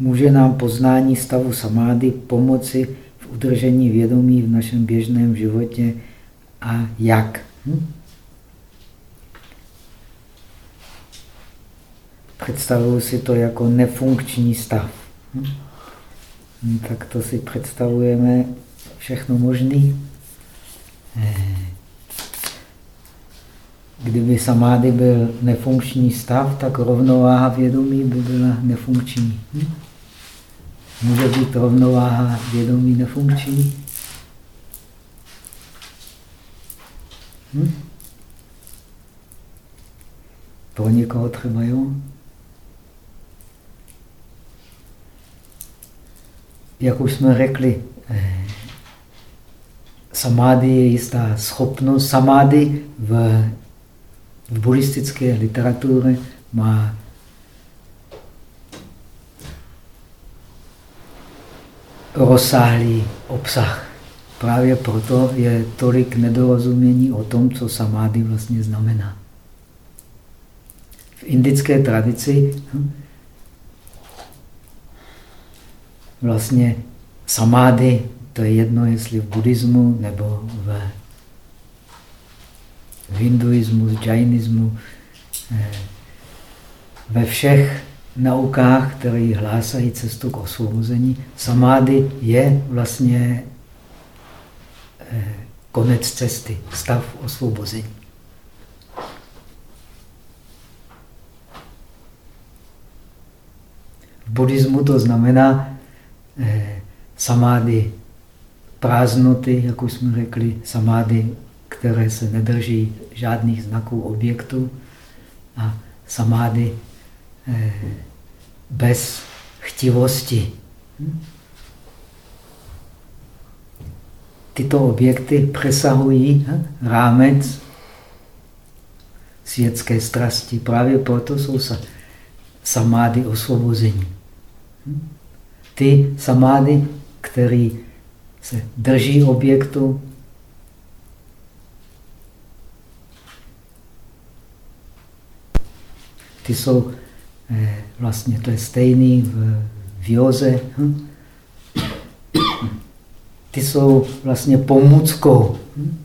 může nám poznání stavu samády pomoci v udržení vědomí v našem běžném životě a jak. Hm? Představuji si to jako nefunkční stav. Hm? hm tak to si představujeme všechno možné. Eh, kdyby samády byl nefunkční stav, tak rovnováha vědomí by byla nefunkční. Hm? Může být rovnováha vědomí nefunkční? Hm? Pro někoho třeba jo? Jak už jsme řekli, eh, samády je jistá schopnost. Samády v, v buddhistické literatuře má rozsáhlý obsah. Právě proto je tolik nedorozumění o tom, co samády vlastně znamená. V indické tradici hm, vlastně samády, to je jedno, jestli v buddhismu nebo v, hinduismu, v džajnismu, eh, ve všech naukách, které hlásají cestu k osvobození, samády je vlastně eh, konec cesty, stav osvobození. V buddhismu to znamená eh, samády prázdnoty, jak už jsme řekli, samády, které se nedrží žádných znaků objektů a samády bez chtivosti. Tyto objekty přesahují hm, rámec světské strasti. Právě proto jsou samády osvobození. Hm? Ty samády, které se drží objektu, ty jsou Eh, vlastně to je stejný v, v józe. Hm? Ty jsou vlastně pomůckou hm?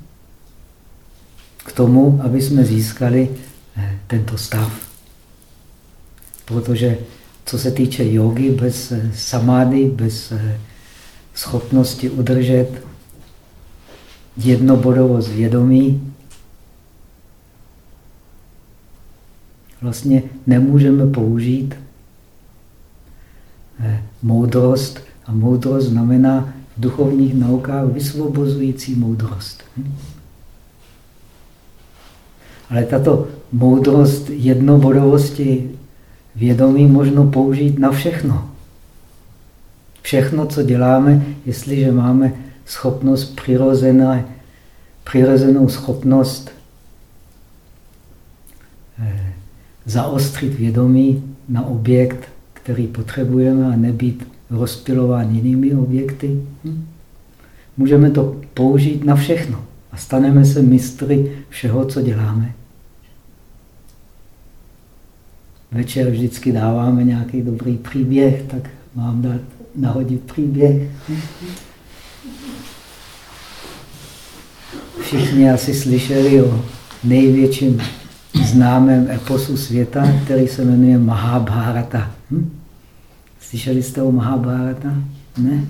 k tomu, aby jsme získali eh, tento stav. Protože co se týče jogy, bez eh, samády, bez schopnosti udržet jednobodovost vědomí, vlastně nemůžeme použít eh, moudrost. A moudrost znamená v duchovních naukách vysvobozující moudrost. Hm? Ale tato moudrost jednobodovosti vědomí možno použít na všechno. Všechno, co děláme, jestliže máme schopnost přirozené, přirozenou schopnost eh, zaostřit vědomí na objekt, který potřebujeme a nebýt rozpilován jinými objekty. Hm? Můžeme to použít na všechno a staneme se mistry všeho, co děláme. Večer vždycky dáváme nějaký dobrý příběh, tak mám dát nahodit příběh. Všichni asi slyšeli o největším známém eposu světa, který se jmenuje Mahabharata. Hm? Slyšeli jste o Mahabharata? Ne?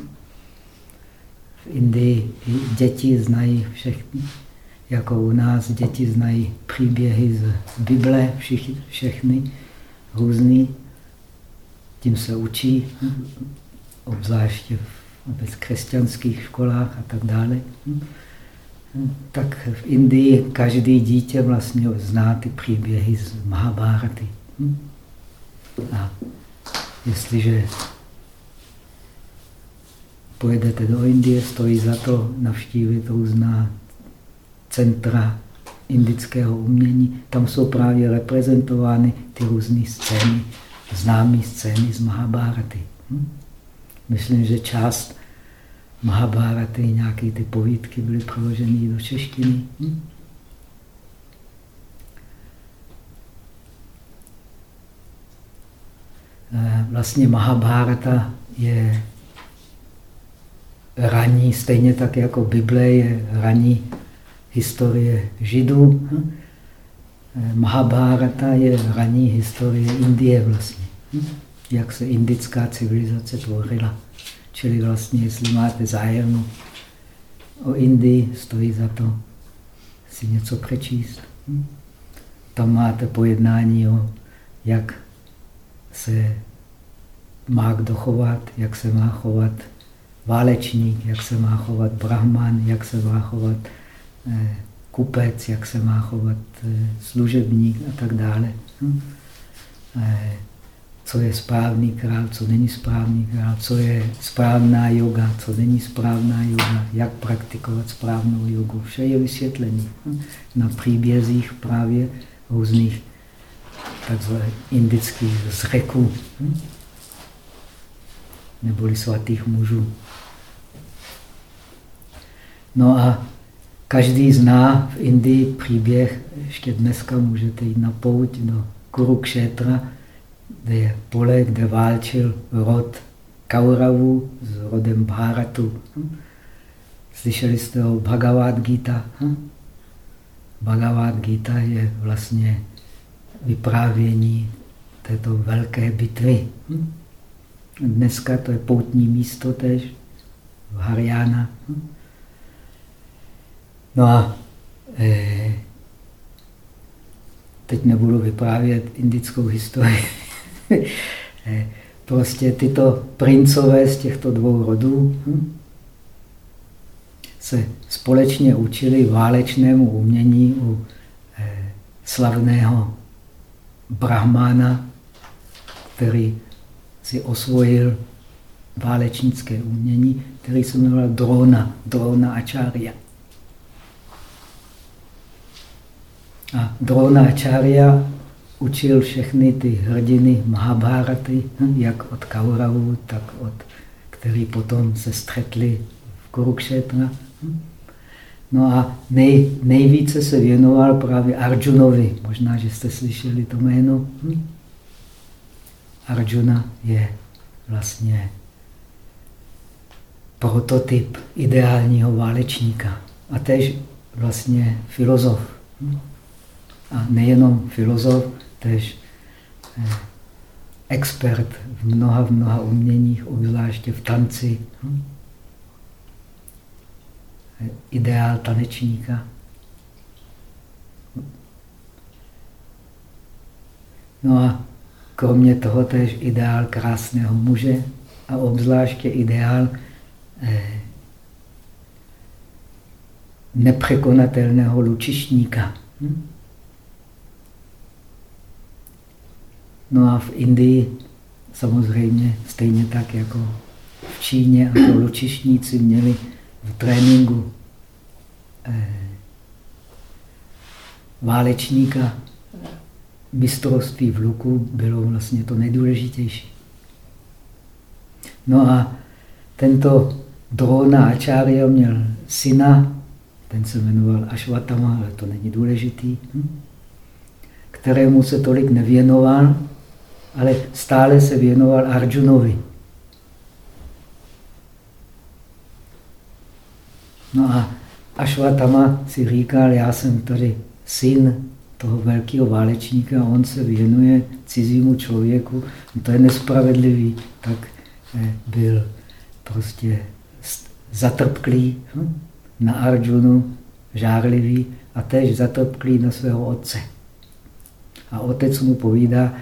V Indii děti znají všechny, jako u nás děti znají příběhy z Bible, všichni, všechny různý. Tím se učí, hm? obzvláště v křesťanských školách a tak dále. Hm? Tak v Indii každý dítě vlastně zná ty příběhy z Mahabharaty. Hm? A jestliže pojedete do Indie, stojí za to navštívit různá centra indického umění. Tam jsou právě reprezentovány ty různé scény, známé scény z Mahabharaty. Hm? Myslím, že část Mahabharaty, nějaké ty povídky byly přeloženy do češtiny. Hm? vlastně Mahabharata je raní, stejně tak jako Bible je raní historie Židů. Mahabharata je raní historie Indie vlastně. Jak se indická civilizace tvořila. Čili vlastně, jestli máte zájem o Indii, stojí za to si něco přečíst. Tam máte pojednání o, jak se má kdo chovat, jak se má chovat válečník, jak se má chovat brahman, jak se má chovat eh, kupec, jak se má chovat eh, služebník a tak dále. Eh, co je správný král, co není správný král, co je správná yoga, co není správná yoga, jak praktikovat správnou jogu. Vše je vysvětlení na příbězích právě různých takzvaných indických zřeků neboli svatých mužů. No a každý zná v Indii příběh, ještě dneska můžete jít na pouť do Kurukšetra, kde je pole, kde válčil rod Kauravu s rodem Bharatu. Hm? Slyšeli jste o Bhagavad Gita? Hm? Bhagavad Gita je vlastně vyprávění této velké bitvy. Hm? Dneska to je poutní místo tež v Haryana. No a eh, teď nebudu vyprávět indickou historii. prostě tyto princové z těchto dvou rodů hm, se společně učili válečnému umění u eh, slavného brahmána, který si osvojil válečnické umění, který se jmenoval Drona, Drona Acharya. A Drona Acharya učil všechny ty hrdiny Mahabharaty, hm, jak od Kauravu, tak od, který potom se střetli v Kurukšetra. Hm. No a nej, nejvíce se věnoval právě Arjunovi. Možná, že jste slyšeli to jméno. Hm? Arjuna je vlastně prototyp ideálního válečníka a tež vlastně filozof. A nejenom filozof, tež eh, expert v mnoha, v mnoha uměních, obzvláště v tanci. Ideál tanečníka. No a kromě toho tež ideál krásného muže a obzvláště ideál eh, nepřekonatelného lučišníka. Hm? No a v Indii samozřejmě stejně tak jako v Číně a to lučišníci měli v tréninku eh, válečníka mistrovství v luku bylo vlastně to nejdůležitější. No a tento Drona Acharya měl syna, ten se jmenoval Ashwatama, ale to není důležitý, hm? kterému se tolik nevěnoval, ale stále se věnoval Arjunovi. No a Ashwatama si říkal, já jsem tady syn toho velkého válečníka, on se věnuje cizímu člověku, no to je nespravedlivý, tak eh, byl prostě zatrpklý hm? na Arjunu, žárlivý a tež zatrpklý na svého otce. A otec mu povídá,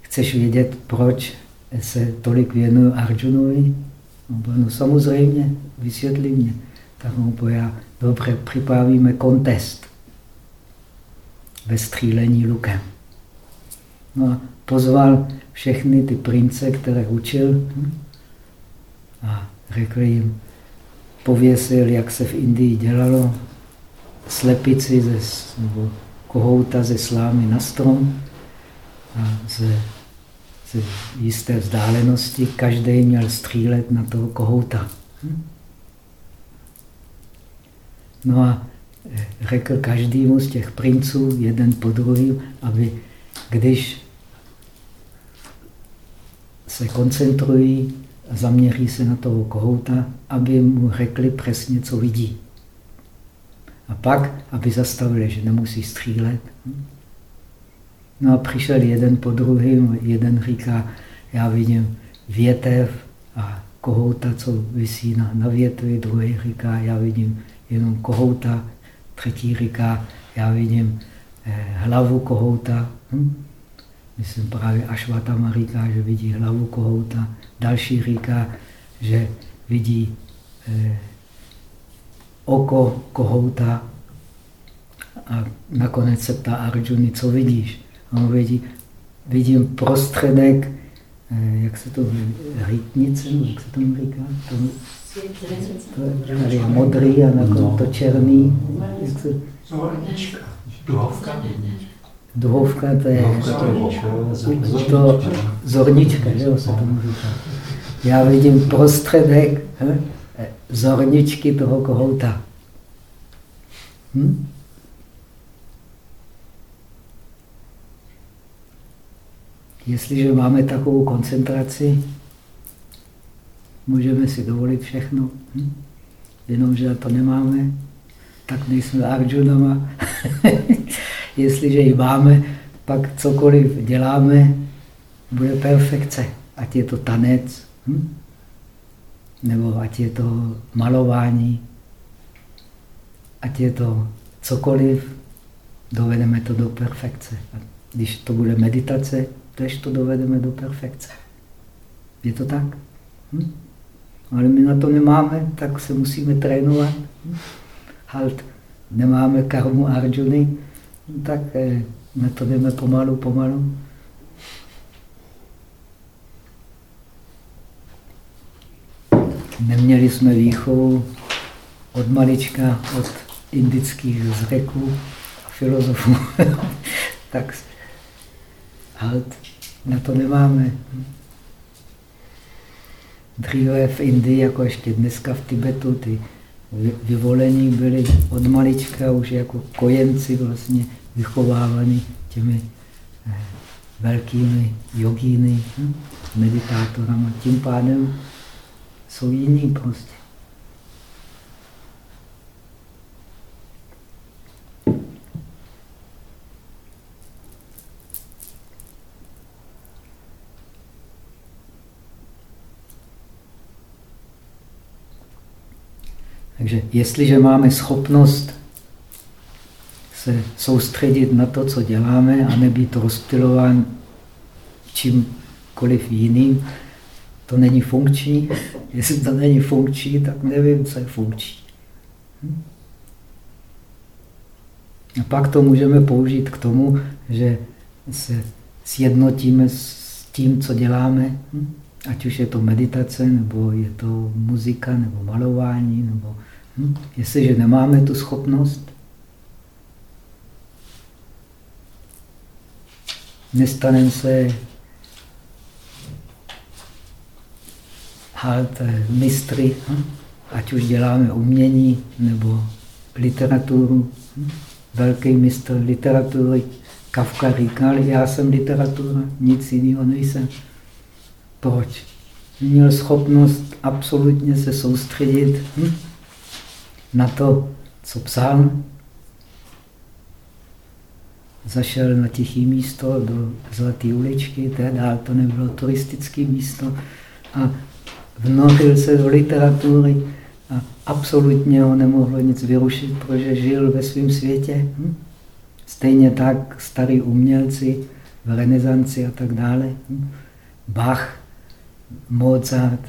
chceš vědět, proč se tolik věnuju Arjunovi? No samozřejmě, vysvětli mě. Tak mu povídá, dobře, připravíme kontest ve střílení lukem. No a pozval všechny ty prince, které učil hm? a řekl jim, pověsil, jak se v Indii dělalo, slepici ze, nebo kohouta ze slámy na strom ze, ze jisté vzdálenosti každý měl střílet na toho kohouta. Hm? No a řekl každému z těch princů, jeden po druhém, aby když se koncentrují a zaměří se na toho kohouta, aby mu řekli přesně, co vidí. A pak, aby zastavili, že nemusí střílet. No a přišel jeden po druhém, jeden říká, já vidím větev a kohouta, co vysí na, na větvi, druhý říká, já vidím jenom kohouta, třetí říká, já vidím eh, hlavu kohouta. Hm? Myslím právě Ašvatama říká, že vidí hlavu kohouta. Další říká, že vidí eh, oko kohouta. A nakonec se ptá Arjuna, co vidíš? A on vidí, vidím prostředek, eh, jak se to rytnice, jak se tomu říká? To, to, tady je modrý a nakonec to černý. Jak se... Duhovka. Duhovka to je to zornička, že se tomu říká. Já vidím prostředek he, zorničky toho kohouta. Hm? Jestliže máme takovou koncentraci, můžeme si dovolit všechno. Hm? Jenomže to nemáme, tak nejsme Arjunama. Jestliže ji máme, pak cokoliv děláme, bude perfekce. Ať je to tanec, hm? nebo ať je to malování, ať je to cokoliv, dovedeme to do perfekce. A když to bude meditace, tež to dovedeme do perfekce. Je to tak? Hm? Ale my na to nemáme, tak se musíme trénovat. Hm? Halt, nemáme karmu Arjuny, tak eh, my to jdeme pomalu, pomalu. Neměli jsme výchovu od malička, od indických zreků a filozofů. tak halt, na to nemáme. Dříve v Indii, jako ještě dneska v Tibetu, ty vyvolení byli od malička už jako kojenci vlastně vychovávaní těmi eh, velkými jogíny, hm, meditátorama. Tím pádem jsou jiní prostě. Takže jestliže máme schopnost se soustředit na to, co děláme a nebýt rozptilován čímkoliv jiným, to není funkční. Jestli to není funkční, tak nevím, co je funkční. Hm? A pak to můžeme použít k tomu, že se sjednotíme s tím, co děláme. Hm? Ať už je to meditace, nebo je to muzika, nebo malování, nebo hm? jestliže nemáme tu schopnost, nestaneme se halt mistry, hm? ať už děláme umění nebo literaturu. Hm? Velký mistr literatury Kafka říkal, já jsem literatura, nic jiného nejsem. Proč? Měl schopnost absolutně se soustředit hm? Na to, co psal. Zašel na tiché místo do Zlaté uličky, teda to nebylo turistické místo a vnořil se do literatury a absolutně ho nemohlo nic vyrušit, protože žil ve svém světě. Hm? Stejně tak starí umělci v renesanci a tak dále. Hm? Bach Mozart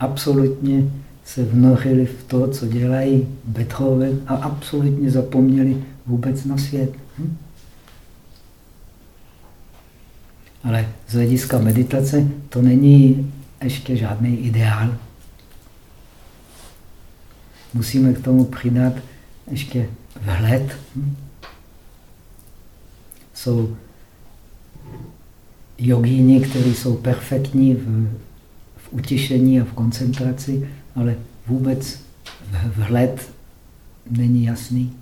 absolutně se vnořili v to, co dělají Beethoven a absolutně zapomněli vůbec na svět. Hm? Ale z hlediska meditace to není ještě žádný ideál. Musíme k tomu přidat ještě vhled. Hm? Jsou jogíni, kteří jsou perfektní v utišení a v koncentraci, ale vůbec vhled není jasný.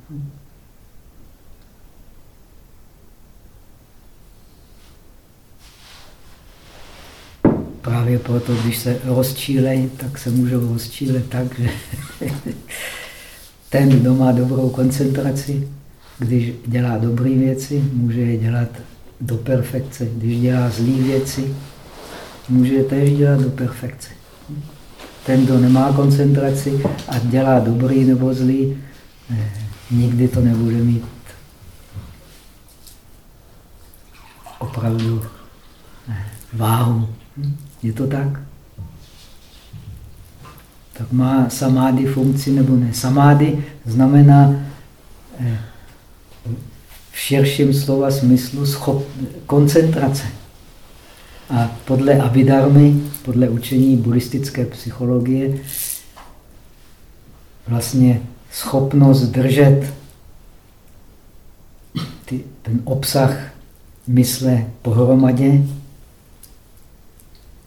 právě proto, když se rozčílejí, tak se můžou rozčílet tak, že ten, kdo má dobrou koncentraci, když dělá dobré věci, může je dělat do perfekce. Když dělá zlé věci, může je též dělat do perfekce. Ten, kdo nemá koncentraci a dělá dobrý nebo zlý, eh, nikdy to nebude mít opravdu eh, váhu. Je to tak? Tak má samády funkci nebo ne? Samády znamená eh, v širším slova smyslu schop, koncentrace. A podle abidarmy, podle učení buddhistické psychologie, vlastně schopnost držet ty, ten obsah mysle pohromadě,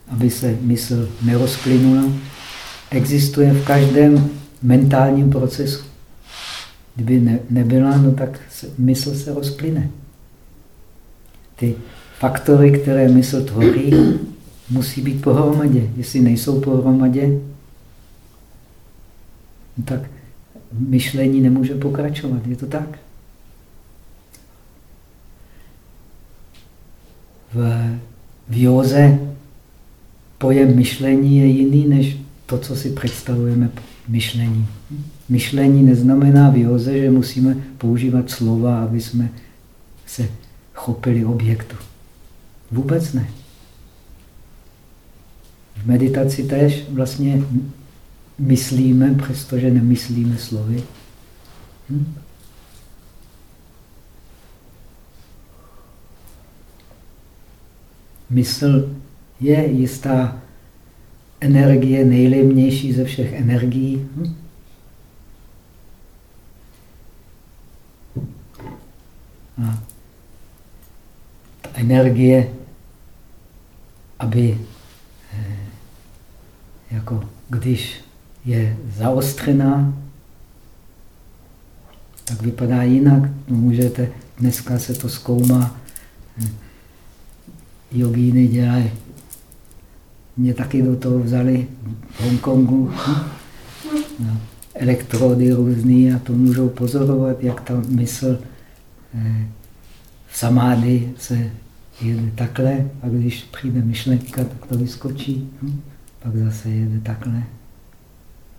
aby se mysl nerozplynula, existuje v každém mentálním procesu. Kdyby ne, nebyla, no tak se, mysl se rozplyne. Ty faktory, které mysl tvoří, musí být pohromadě. Jestli nejsou pohromadě, tak myšlení nemůže pokračovat. Je to tak? V, v józe pojem myšlení je jiný než to, co si představujeme myšlení. Myšlení neznamená v józe, že musíme používat slova, aby jsme se chopili objektu. Vůbec ne. V meditaci tež vlastně myslíme, přestože nemyslíme slovy. Hm? Mysl je jistá energie, nejlevnější ze všech energií. Hm? A ta energie, aby eh, jako když je zaostřená, tak vypadá jinak. No, můžete, dneska se to zkoumá, jogíny dělají. Mě taky do toho vzali v Hongkongu. No, elektrody různý a to můžou pozorovat, jak ta mysl eh, v samády se jede takhle a když přijde myšlenka, tak to vyskočí. Hm? Pak zase jede takhle.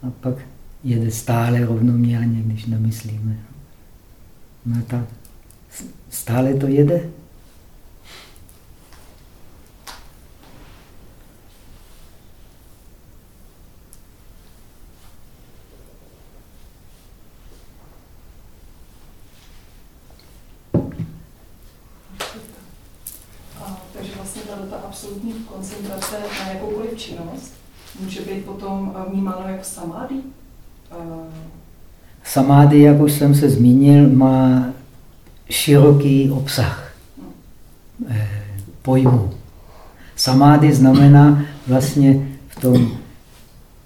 A pak jede stále rovnoměrně, když nemyslíme. No tak stále to jede. absolutní koncentrace na jakoukoliv činnost může být potom vnímáno jako samády? Samády, jak už jsem se zmínil, má široký obsah eh, pojmu. Samády znamená vlastně v tom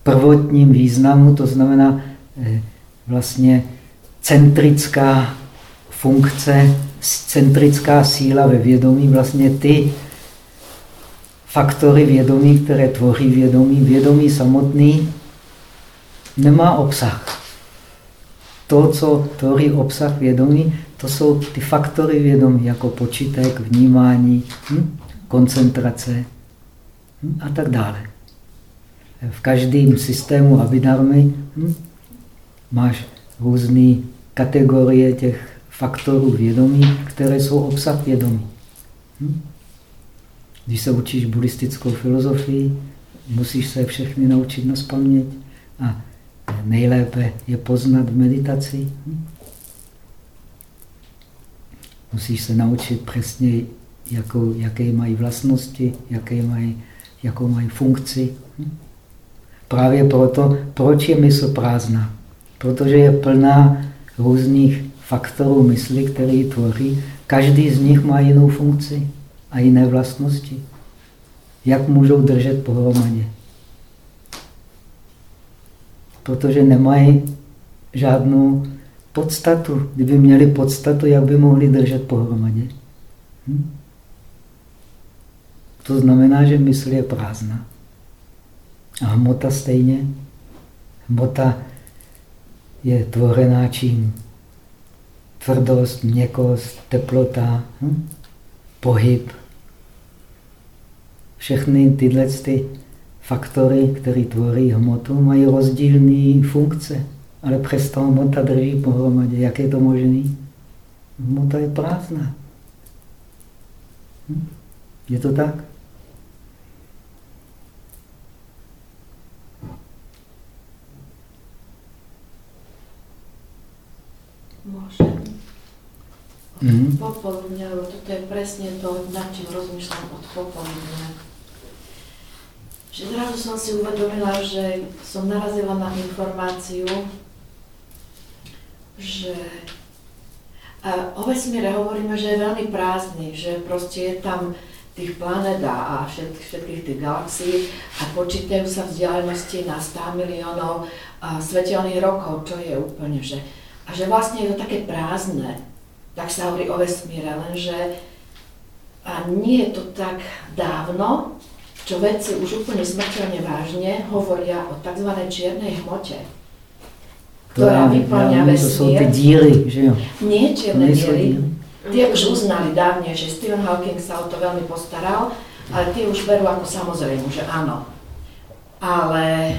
prvotním významu, to znamená eh, vlastně centrická funkce, centrická síla ve vědomí, vlastně ty faktory vědomí, které tvoří vědomí. Vědomí samotný nemá obsah. To, co tvoří obsah vědomí, to jsou ty faktory vědomí, jako počítek, vnímání, hm? koncentrace hm? a tak dále. V každém systému abidarmy hm? máš různé kategorie těch faktorů vědomí, které jsou obsah vědomí. Hm? Když se učíš buddhistickou filozofii, musíš se všechny naučit na a nejlépe je poznat v meditaci. Musíš se naučit přesně, jakou, jaké mají vlastnosti, jaké mají, jakou mají funkci. Právě proto, proč je mysl prázdná? Protože je plná různých faktorů mysli, které ji tvoří. Každý z nich má jinou funkci a jiné vlastnosti. Jak můžou držet pohromadě? Protože nemají žádnou podstatu. Kdyby měli podstatu, jak by mohli držet pohromadě? Hm? To znamená, že mysl je prázdná. A hmota stejně. Hmota je tvorená čím? Tvrdost, měkost, teplota, hm? Pohyb. Všechny tyhle ty faktory, které tvoří hmotu, mají rozdílné funkce, ale přesto hmota drží pohromadě. Jak je to možné? Hmota je prázdná. Hm? Je to tak? Mm. Popoludne, je presne to, nad čím rozmýšľam od popoludne. Že zrazu som si uvedomila, že som narazila na informáciu, že a o vesmíre hovoríme, že je veľmi prázdny, že proste je tam tých planet a všetkých, všetkých tých galaxií a počítajú sa vzdialenosti na 100 miliónov svetelných rokov, čo je úplne, že a že vlastne je to také prázdne, tak sa hovorí o vesmíre, lenže a nie je to tak dávno, čo vedci už úplne smrteľne vážne hovoria o tzv. čiernej hmote, ktorá vyplňa vesmír. To sú tie díry, že jo? Nie čierne díry. Tie už uznali dávne, že Stephen Hawking sa o to veľmi postaral, ale tie už berú ako samozrejme, že áno. Ale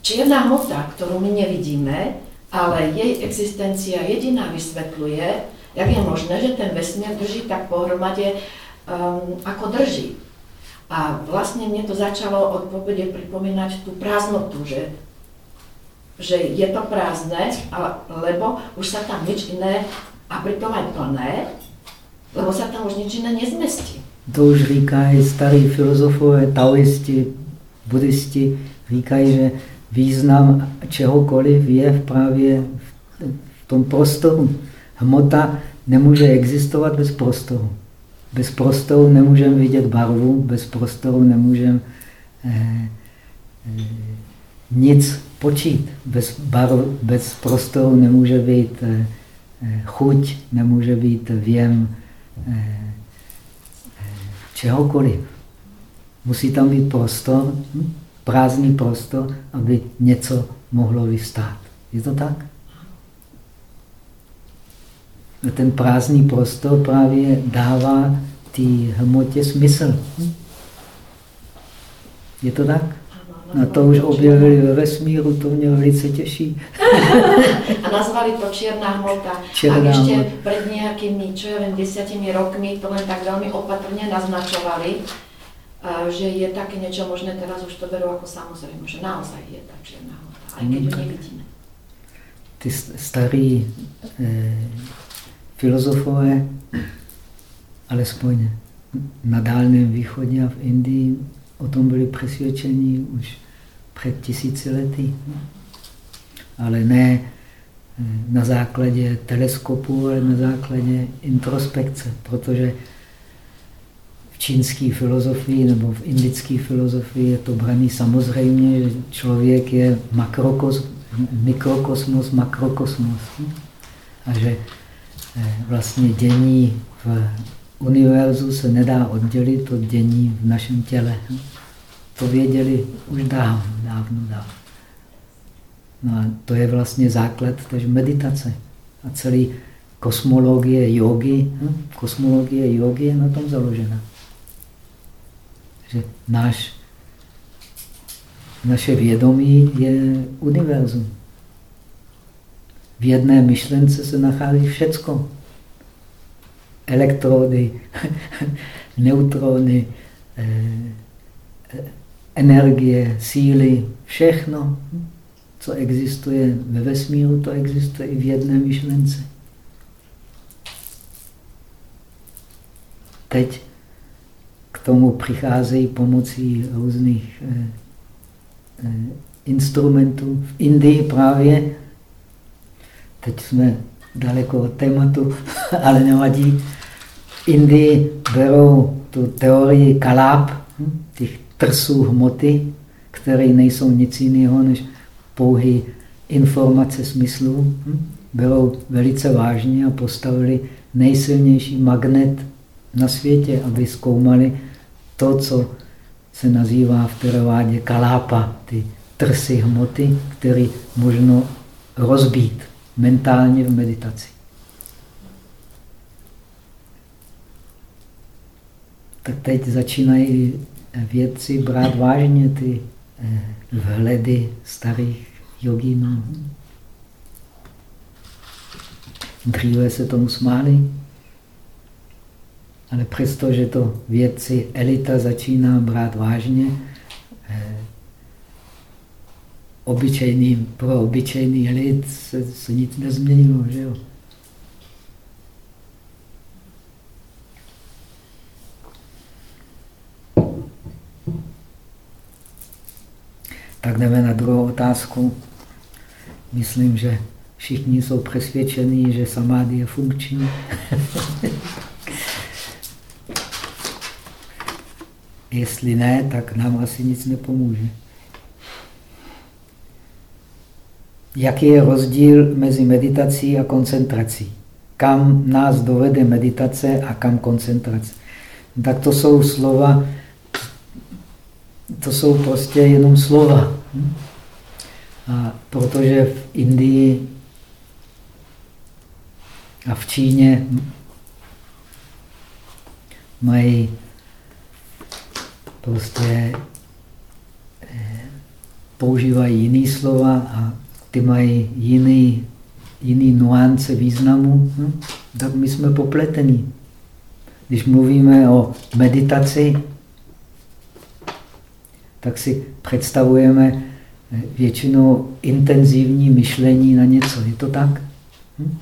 čierna hmota, ktorú my nevidíme, ale jej existencia jediná vysvetľuje, jak je možné, že ten vesmír drží tak pohromade, um, ako drží. A vlastne mne to začalo od popede pripomínať tú prázdnotu, že, že je to prázdne, lebo už sa tam nič iné, a pritom aj plné, lebo sa tam už nič iné nezmestí. To už říkají starí filozofové, taoisti, buddhisti, říkají, že význam čehokoliv je právě v tom prostoru. Hmota nemůže existovat bez prostoru. Bez prostoru nemůžeme vidět barvu, bez prostoru nemůžeme eh, eh, nic počít. Bez, barv, bez prostoru nemůže být eh, eh chuť, nemůže být věm eh, eh, čehokoliv. Musí tam být prostor. Hm? Prázdný prostor, aby něco mohlo vystát. Je to tak? A ten prázdný prostor právě dává té hmotě smysl. Je to tak? A to už objevili ve vesmíru, to mě velice těší. A nazvali to čierna hmota. Černá a ešte pred nejakými, čo ja viem, desiatimi rokmi to len tak veľmi opatrne naznačovali, že je také niečo možné, teraz už to berú ako samozrejme, že naozaj je tá čierna hmota, aj keď ju nevidíme. Ty starí e, filozofové, alespoň na Dálném východě a v Indii, o tom byli přesvědčeni už před tisíci lety. Ale ne e, na základě teleskopu, ale na základě introspekce, protože v čínské filozofii nebo v indické filozofii je to braný samozřejmě, že člověk je makrokos, mikrokosmos, makrokosmos. A že eh, vlastně dění v univerzu se nedá oddělit od dění v našem těle. To věděli už dávno, dávno, dávno. No a to je vlastně základ tež meditace. A celý kosmologie jogy, hm? kosmologie jogy je na tom založena že náš, naše vědomí je univerzum. V jedné myšlence se nachází všecko. Elektrody, neutrony, eh, energie, síly, všechno, co existuje ve vesmíru, to existuje i v jedné myšlence. Teď tomu přicházejí pomocí různých eh, eh, instrumentů. V Indii právě, teď jsme daleko od tématu, ale nevadí, v Indii berou tu teorii kaláp, hm, těch trsů hmoty, které nejsou nic jiného než pouhý informace smyslů, hm, berou velice vážně a postavili nejsilnější magnet na světě, aby zkoumali to, co se nazývá v teravádě kalápa, ty trsy hmoty, které možno rozbít mentálně v meditaci. Tak teď začínají vědci brát vážně ty eh, vhledy starých jogínů. Dříve se tomu smáli, ale přesto, že to vědci elita začíná brát vážně, eh, obyčejný, pro obyčejný lid se, se nic nezměnilo, že jo? Tak jdeme na druhou otázku. Myslím, že všichni jsou přesvědčení, že samády je funkční. Jestli ne, tak nám asi nic nepomůže. Jaký je rozdíl mezi meditací a koncentrací? Kam nás dovede meditace a kam koncentrace? Tak to jsou slova, to jsou prostě jenom slova. A protože v Indii a v Číně mají prostě eh, používají jiný slova a ty mají jiný, jiný nuance významu, hm? tak my jsme popletení. Když mluvíme o meditaci, tak si představujeme eh, většinou intenzivní myšlení na něco. Je to tak? Hm?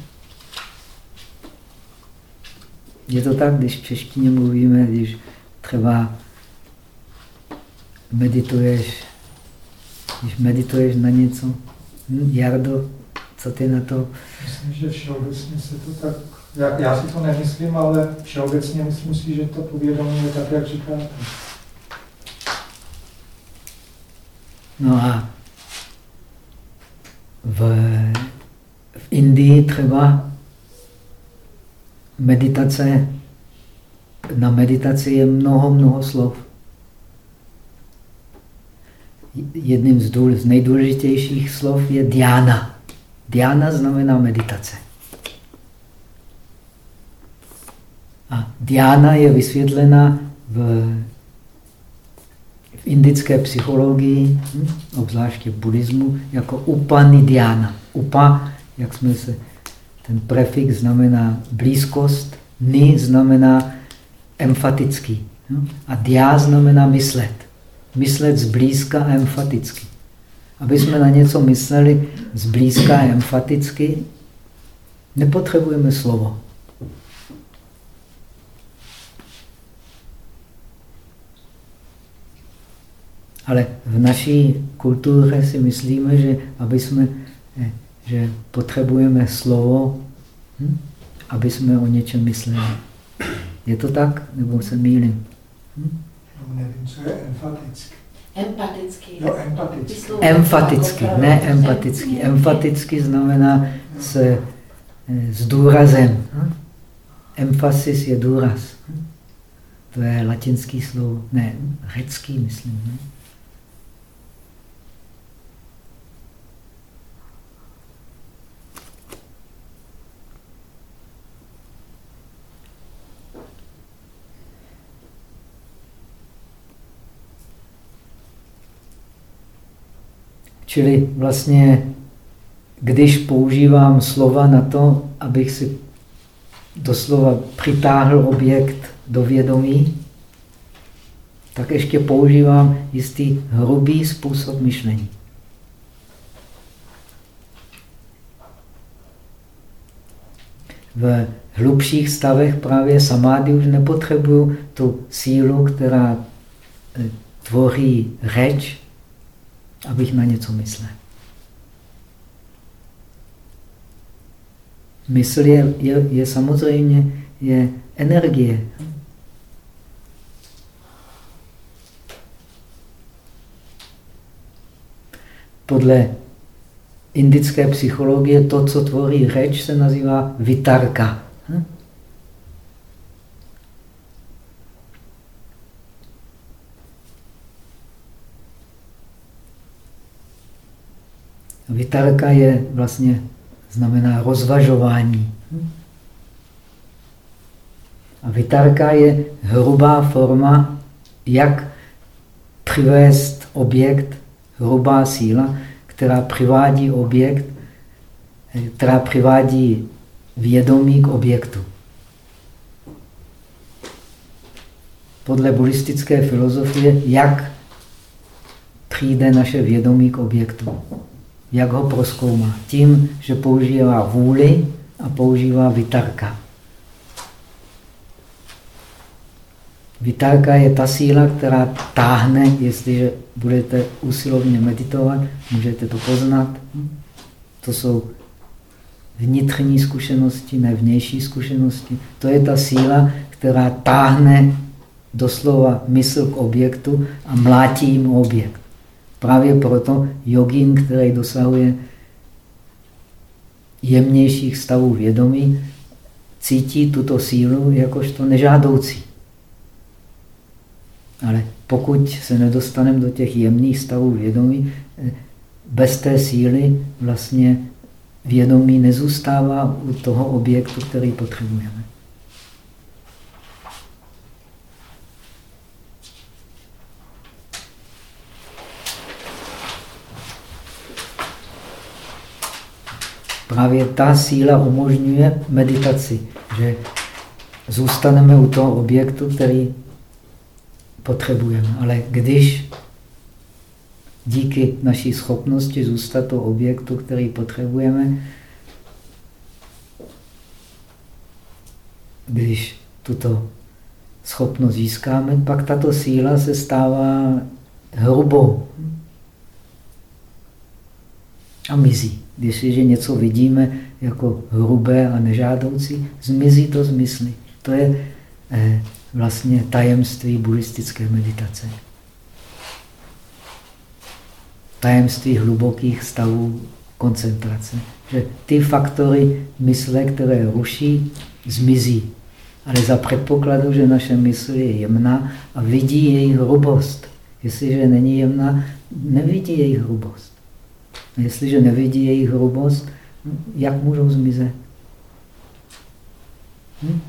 Je to tak, když v češtině mluvíme, když třeba medituješ, když medituješ na něco. Hm, Jardo, co ty na to? Myslím, že všeobecně se to tak, já, já si to nemyslím, ale všeobecně myslím si, že to povědomí je tak, jak říkáte. No a v, v Indii třeba meditace, na meditaci je mnoho, mnoho slov jedním z, důl, z nejdůležitějších slov je diana. Diana znamená meditace. A diana je vysvětlena v, v indické psychologii, hm, obzvláště v buddhismu, jako upanidiana. Upa, jak jsme se, ten prefix znamená blízkost, ni znamená emfatický. Hm, a dia znamená myslet myslet zblízka a emfaticky. Aby jsme na něco mysleli zblízka a emfaticky, nepotřebujeme slovo. Ale v naší kultuře si myslíme, že aby jsme, eh, že potřebujeme slovo, hm, aby jsme o něčem mysleli. Je to tak? Nebo se mýlím? Hm? Nevím, co je empatický. Empatický. Jo, empatický. Empatický, ne empatický. Empatický znamená s, eh, s důrazem. Hm? Emphasis je důraz. Hm? To je latinský slovo, ne, řecký, myslím. Ne? Čili vlastně, když používám slova na to, abych si doslova přitáhl objekt do vědomí, tak ještě používám jistý hrubý způsob myšlení. V hlubších stavech právě samády už nepotřebuju tu sílu, která eh, tvoří řeč, abych na něco myslel. Mysl je, je, je samozřejmě je energie. Podle indické psychologie to, co tvoří řeč, se nazývá vitarka. Vitarka je vlastně, znamená rozvažování. A vitarka je hrubá forma, jak přivést objekt, hrubá síla, která přivádí objekt, která přivádí vědomí k objektu. Podle buddhistické filozofie, jak přijde naše vědomí k objektu. Jak ho proskoumá? Tím, že používá vůli a používá vitarka. Vitarka je ta síla, která táhne, jestliže budete usilovně meditovat, můžete to poznat. To jsou vnitřní zkušenosti, ne vnější zkušenosti. To je ta síla, která táhne doslova mysl k objektu a mlátí jim objekt. Právě proto jogín, který dosahuje jemnějších stavů vědomí, cítí tuto sílu jakožto nežádoucí. Ale pokud se nedostaneme do těch jemných stavů vědomí, bez té síly vlastně vědomí nezůstává u toho objektu, který potřebujeme. Právě ta síla umožňuje meditaci, že zůstaneme u toho objektu, který potřebujeme. Ale když díky naší schopnosti zůstat u objektu, který potřebujeme, když tuto schopnost získáme, pak tato síla se stává hrubou a mizí. Když něco vidíme jako hrubé a nežádoucí, zmizí to z mysli. To je eh, vlastně tajemství buddhistické meditace. Tajemství hlubokých stavů koncentrace. Že ty faktory mysle, které ruší, zmizí. Ale za předpokladu, že naše mysl je jemná a vidí její hrubost. Jestliže není jemná, nevidí její hrubost. A jestliže nevidí její hrubost, jak můžou zmizet? Hm?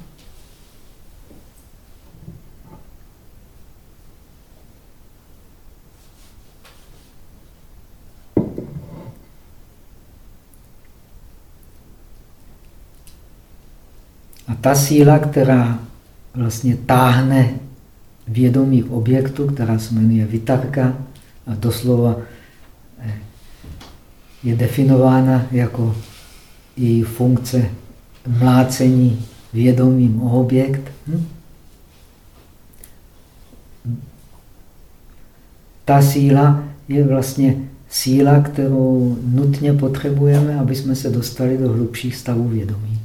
A ta síla, která vlastně táhne vědomí objektu, která se jmenuje vitarka a doslova je definována jako její funkce mlácení vědomím o objekt. Hm? Ta síla je vlastně síla, kterou nutně potřebujeme, aby jsme se dostali do hlubších stavů vědomí.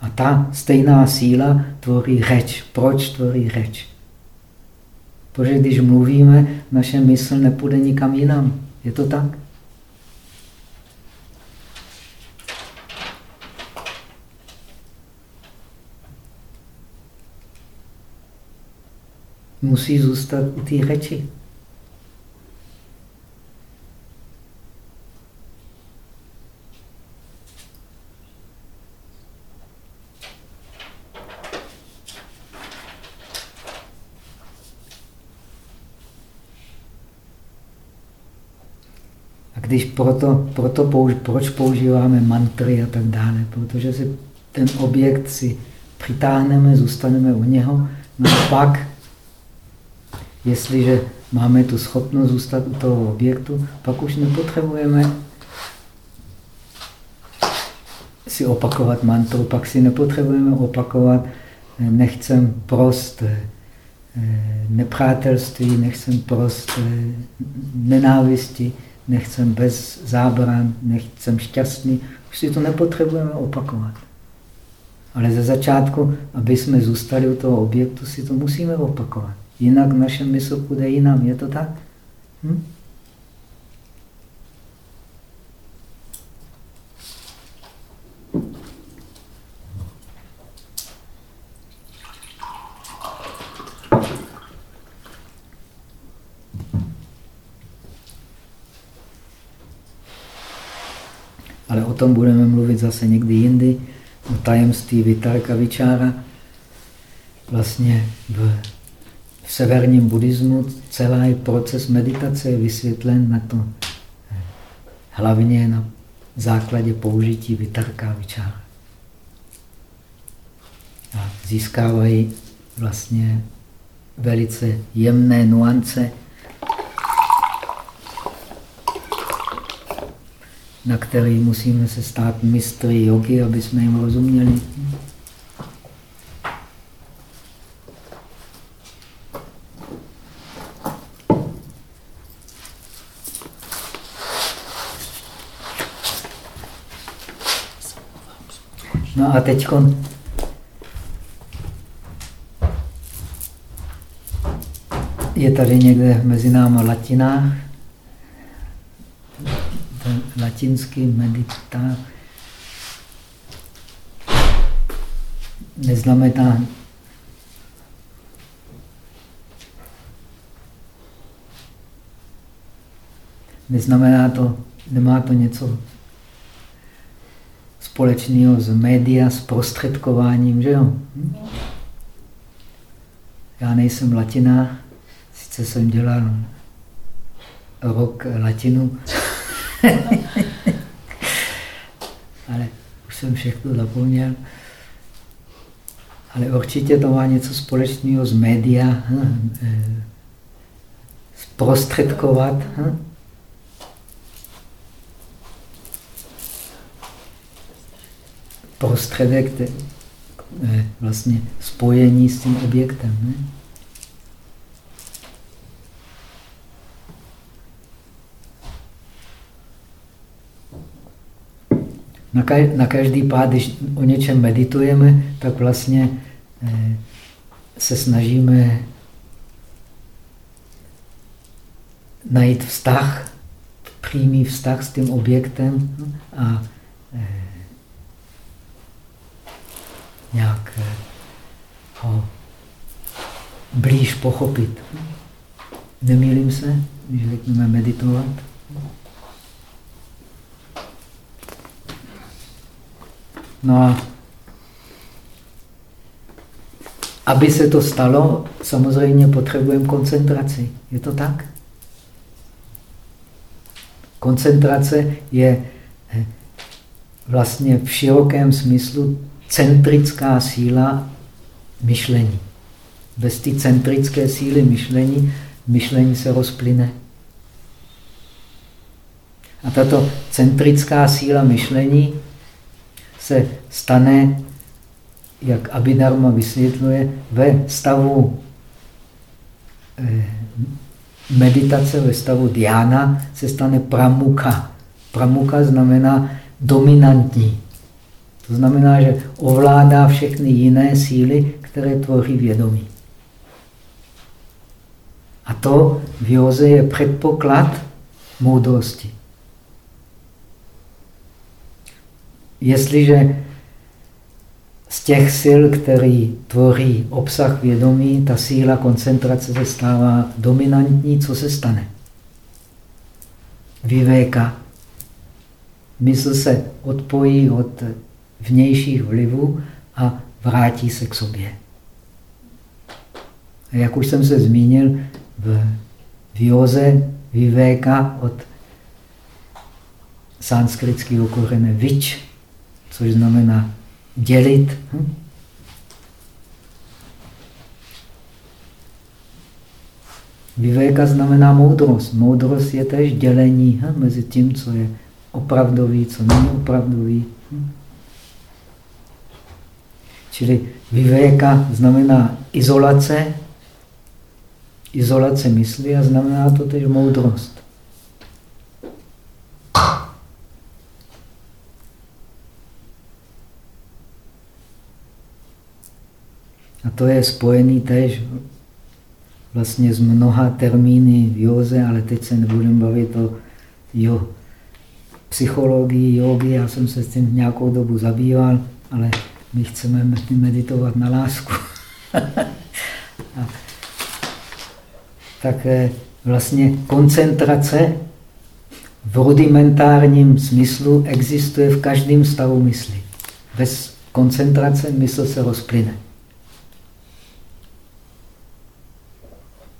A ta stejná síla tvoří řeč. Proč tvoří řeč? Protože když mluvíme, naše mysl nepůjde nikam jinam. Je to tak? Musí zůstat u té řeči. Když proto, proto použ, proč používáme mantry a tak dále, protože si ten objekt si přitáhneme, zůstaneme u něho, no a pak, jestliže máme tu schopnost zůstat u toho objektu, pak už nepotřebujeme si opakovat mantru, pak si nepotřebujeme opakovat, nechcem prost eh, nepřátelství, nechcem prost eh, nenávisti, nechcem bez zábran, nechcem šťastný. Už si to nepotřebujeme opakovat. Ale ze začátku, aby jsme zůstali u toho objektu, si to musíme opakovat. Jinak naše mysl půjde jinam. Je to tak? Hm? Ale o tom budeme mluvit zase někdy jindy, o tajemství Vitarka Vičára. Vlastně v, v severním buddhismu celý proces meditace je vysvětlen na to hlavně na základě použití Vitarka Vičára. A získávají vlastně velice jemné nuance na který musíme se stát mistry jogy, aby jsme jim rozuměli. No a teď je tady někde mezi náma latinách latinský medita neznamená neznamená to, nemá to něco společného s média, s prostředkováním, že jo? Já nejsem latina, sice jsem dělal rok latinu, Ale už jsem všechno zapomněl. Ale určitě to má něco společného s média, hm, eh, zprostředkovat. Hm? Prostředek, eh, vlastně spojení s tím objektem. Hm? Na, ka na každý pád, když o něčem meditujeme, tak vlastně eh, se snažíme najít vztah, přímý vztah s tím objektem a eh, nějak eh, ho blíž pochopit. Nemýlím se, když řekneme meditovat? No a aby se to stalo, samozřejmě potřebujeme koncentraci. Je to tak? Koncentrace je eh, vlastně v širokém smyslu centrická síla myšlení. Bez té centrické síly myšlení, myšlení se rozplyne. A tato centrická síla myšlení se stane, jak Abhidharma vysvětluje, ve stavu eh, meditace, ve stavu diána se stane pramuka. Pramuka znamená dominantní. To znamená, že ovládá všechny jiné síly, které tvoří vědomí. A to v józe je předpoklad moudrosti. Jestliže z těch sil, který tvoří obsah vědomí, ta síla koncentrace se stává dominantní, co se stane? Vyvéka. Mysl se odpojí od vnějších vlivů a vrátí se k sobě. A jak už jsem se zmínil, v, v vyvéka od sanskritského korene vič, což znamená dělit. Hm? Vivéka znamená moudrost. Moudrost je tež dělení hm? mezi tím, co je opravdový, co není opravdový. Hm? Čili vivéka znamená izolace, izolace mysli a znamená to tež moudrost. A to je spojený tež vlastně s mnoha termíny v józe, ale teď se nebudeme bavit o jo, psychologii, jogy. Já jsem se s tím nějakou dobu zabýval, ale my chceme meditovat na lásku. A, tak vlastně koncentrace v rudimentárním smyslu existuje v každém stavu mysli. Bez koncentrace mysl se rozplyne.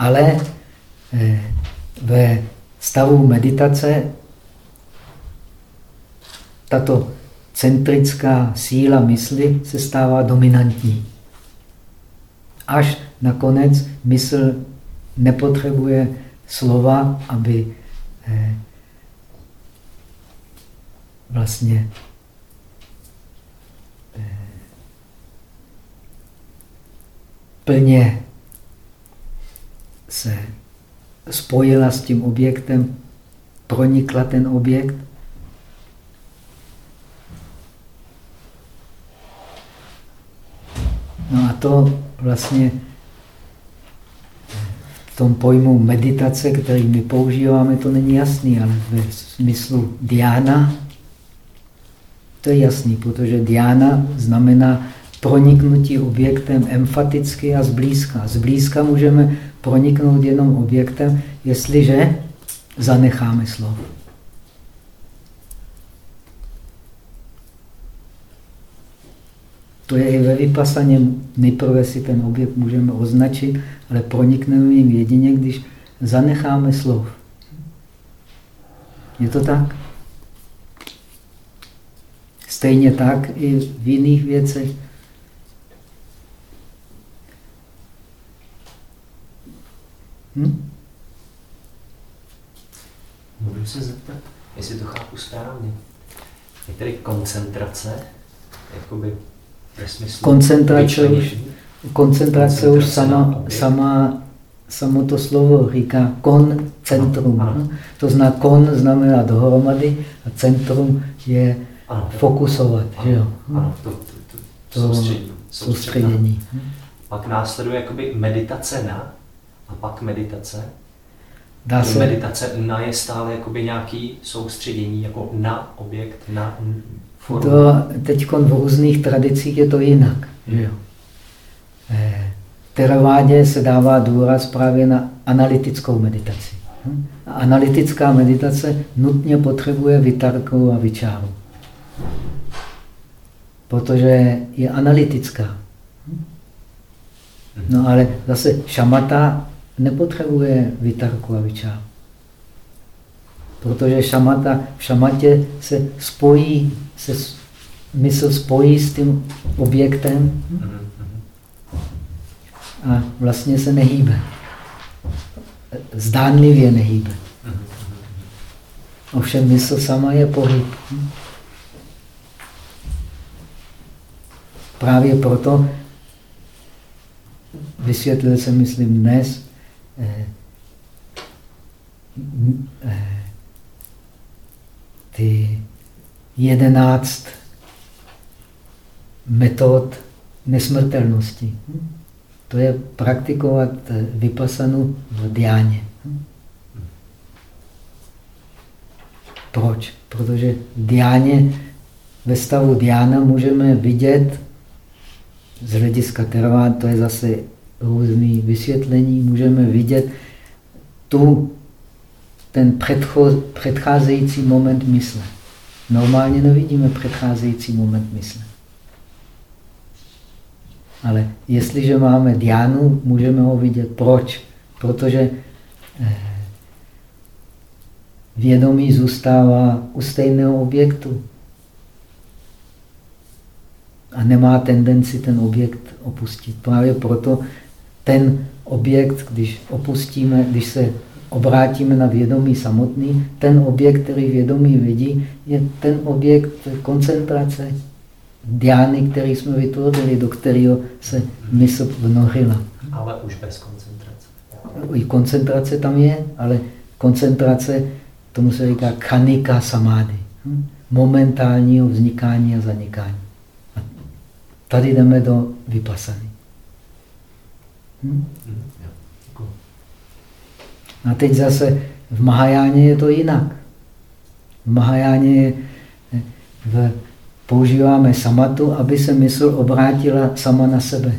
Ale eh, ve stavu meditace tato centrická síla mysli se stává dominantní. Až nakonec mysl nepotřebuje slova, aby eh, vlastně eh, plně se spojila s tím objektem, pronikla ten objekt. No a to vlastně v tom pojmu meditace, který my používáme, to není jasný, ale ve smyslu diána to je jasný, protože diána znamená proniknutí objektem emfaticky a zblízka. Zblízka můžeme proniknout jenom objektem, jestliže zanecháme slovo. To je i ve vypasaně. Nejprve si ten objekt můžeme označit, ale pronikneme jim jedině, když zanecháme slov. Je to tak? Stejně tak i v jiných věcech. Hm? Můžu se zeptat, jestli to chápu správně. Je tedy koncentrace, jakoby ve smyslu koncentrace už, koncentrace už sama, sama, samo to slovo říká koncentrum. Ano. To zná kon znamená dohromady a centrum je ano, fokusovat. Ano, že jo? ano to, to, to, to soustředění. soustředění. Pak následuje jakoby meditace na a pak meditace. Dá se... Meditace na je stále jakoby nějaký soustředění jako na objekt, na formu. To teď v různých tradicích je to jinak. Jo? Eh, teravádě se dává důraz právě na analytickou meditaci. Hm? A analytická meditace nutně potřebuje vytarku a vyčáru. Protože je analytická. No ale zase šamata nepotřebuje vytarku a vyčáru. Protože šamata, v šamatě se spojí, se mysl spojí s tím objektem a vlastně se nehýbe. Zdánlivě nehýbe. Ovšem mysl sama je pohyb. Právě proto vysvětlil jsem, myslím, dnes, ty jedenáct metod nesmrtelnosti. To je praktikovat vypasanu v diáně. Proč? Protože diáně, ve stavu diána můžeme vidět z hlediska teravá, to je zase různý vysvětlení, můžeme vidět tu, ten předcho, předcházející moment mysle. Normálně nevidíme předcházející moment mysle. Ale jestliže máme diánu, můžeme ho vidět. Proč? Protože eh, vědomí zůstává u stejného objektu a nemá tendenci ten objekt opustit. Právě proto ten objekt, když opustíme, když se obrátíme na vědomí samotný, ten objekt, který vědomí vidí, je ten objekt koncentrace, diány, který jsme vytvořili, do kterého se mysl vnořila. Ale už bez koncentrace. I koncentrace tam je, ale koncentrace, tomu se říká kanika samády. Hm? Momentálního vznikání a zanikání. A tady jdeme do vypasany. Hm? A teď zase v Mahajáně je to jinak. V Mahajáně je, v, používáme samatu, aby se mysl obrátila sama na sebe.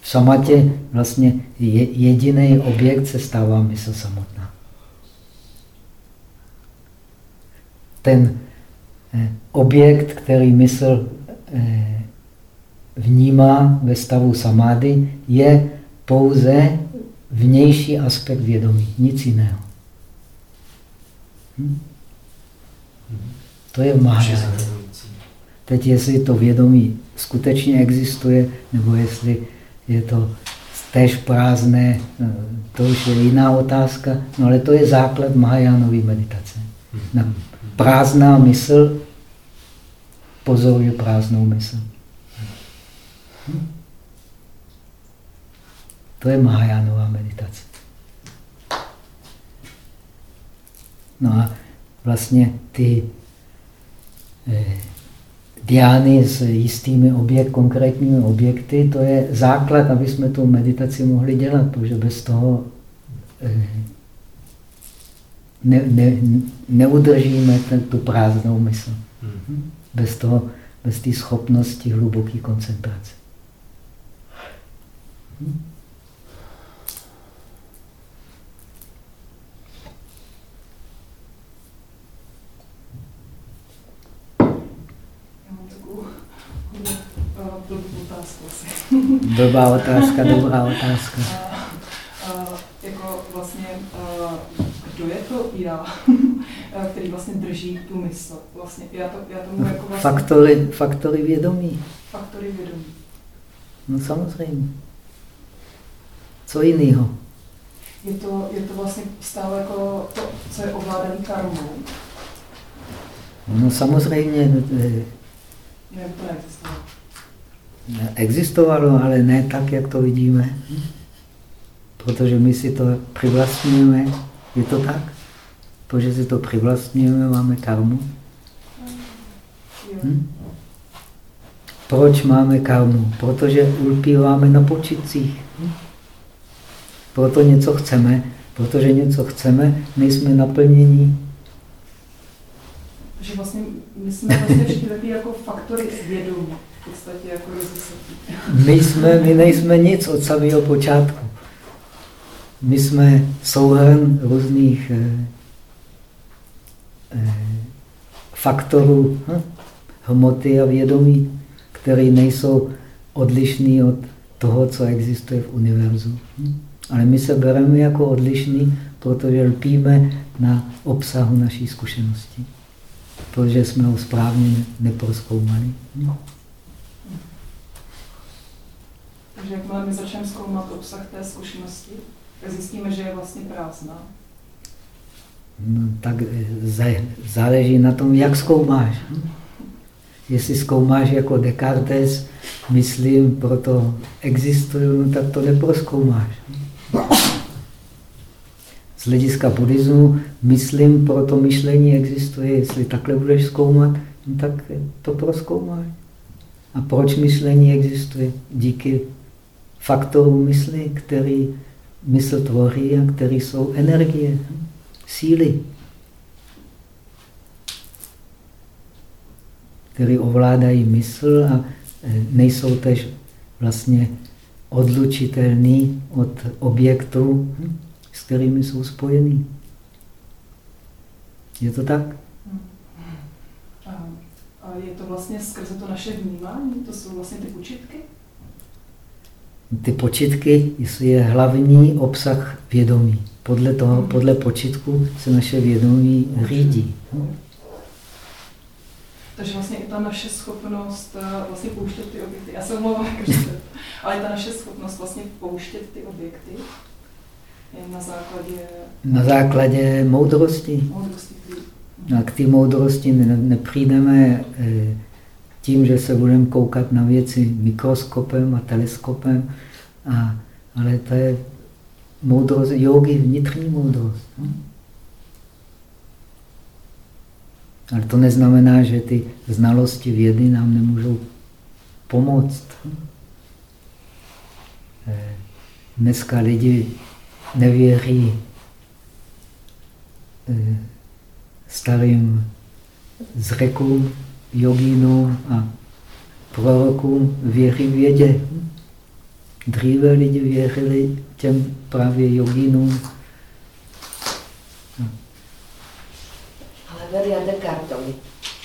V samatě vlastně je, jediný objekt se stává mysl samotná. ten eh, objekt, který mysl eh, vnímá ve stavu samády, je pouze vnější aspekt vědomí, nic jiného. Hm? To je mája. Teď, jestli to vědomí skutečně existuje, nebo jestli je to tež prázdné, eh, to už je jiná otázka, no ale to je základ Mahajánové meditace. Na prázdná mysl pozoruje prázdnou mysl. Hm? To je Mahajánová meditace. No a vlastně ty eh, diány s jistými objekt, konkrétními objekty, to je základ, aby jsme tu meditaci mohli dělat, protože bez toho eh, ne, ne, neudržíme ten, tu prázdnou mysl. Hmm. Bez toho, bez té schopnosti hluboké koncentrace. Blbá otázka, dobrá otázka. A, jako vlastně, a, kdo je to já, který vlastně drží tu mysl? Vlastně, já, to, já tomu jako vlastně... Faktory, faktory vědomí. Faktory vědomí. No samozřejmě. Co jiného? Je to, je to vlastně stále jako to, co je ovládaný karmou? No samozřejmě. Ne, to neexistuje. Existovalo, ale ne tak, jak to vidíme. Protože my si to přivlastňujeme. Je to tak? Protože si to přivlastňujeme, máme karmu. Hm? Proč máme karmu? Protože ulpíváme na počitcích. Hm? Proto něco chceme. Protože něco chceme, nejsme naplnění. Takže vlastně my jsme vlastně všichni jako faktory vědomí podstatě jako My, jsme, my nejsme nic od samého počátku. My jsme souhrn různých eh, eh, faktorů hm, hmoty a vědomí, které nejsou odlišný od toho, co existuje v univerzu. Hm? Ale my se bereme jako odlišný, protože lpíme na obsahu naší zkušenosti. Protože jsme ho správně neproskoumali. Hm? Takže jakmile my začneme zkoumat obsah té zkušenosti, tak zjistíme, že je vlastně prázdná. No, tak eh, záleží na tom, jak zkoumáš. Jestli zkoumáš jako Descartes, myslím, proto existuju, no, tak to neproskoumáš. Z hlediska buddhismu, myslím, proto myšlení existuje. Jestli takhle budeš zkoumat, no, tak to proskoumáš. A proč myšlení existuje? Díky faktorů mysli, který mysl tvoří a který jsou energie, síly, které ovládají mysl a e, nejsou tež vlastně odlučitelný od objektů, s kterými jsou spojený. Je to tak? A je to vlastně skrze to naše vnímání? To jsou vlastně ty počitky? ty počitky je hlavní obsah vědomí. Podle toho, podle počitku se naše vědomí řídí. Takže vlastně i ta naše schopnost eh, vlastně pouštět ty objekty, já se omlouvám, ale ta naše schopnost vlastně pouštět ty objekty je na základě... Na základě moudrosti. moudrosti. A k té moudrosti nepřijdeme eh, tím, že se budeme koukat na věci mikroskopem a teleskopem, a, ale to je moudrost jogy, vnitřní moudrost. No? Ale to neznamená, že ty znalosti vědy nám nemůžou pomoct. Eh, dneska lidi nevěří eh, starým zrekům, jogínům a prorokům, věří vědě. Dříve lidi věřili těm právě jogínům. Ale veria Descartovi.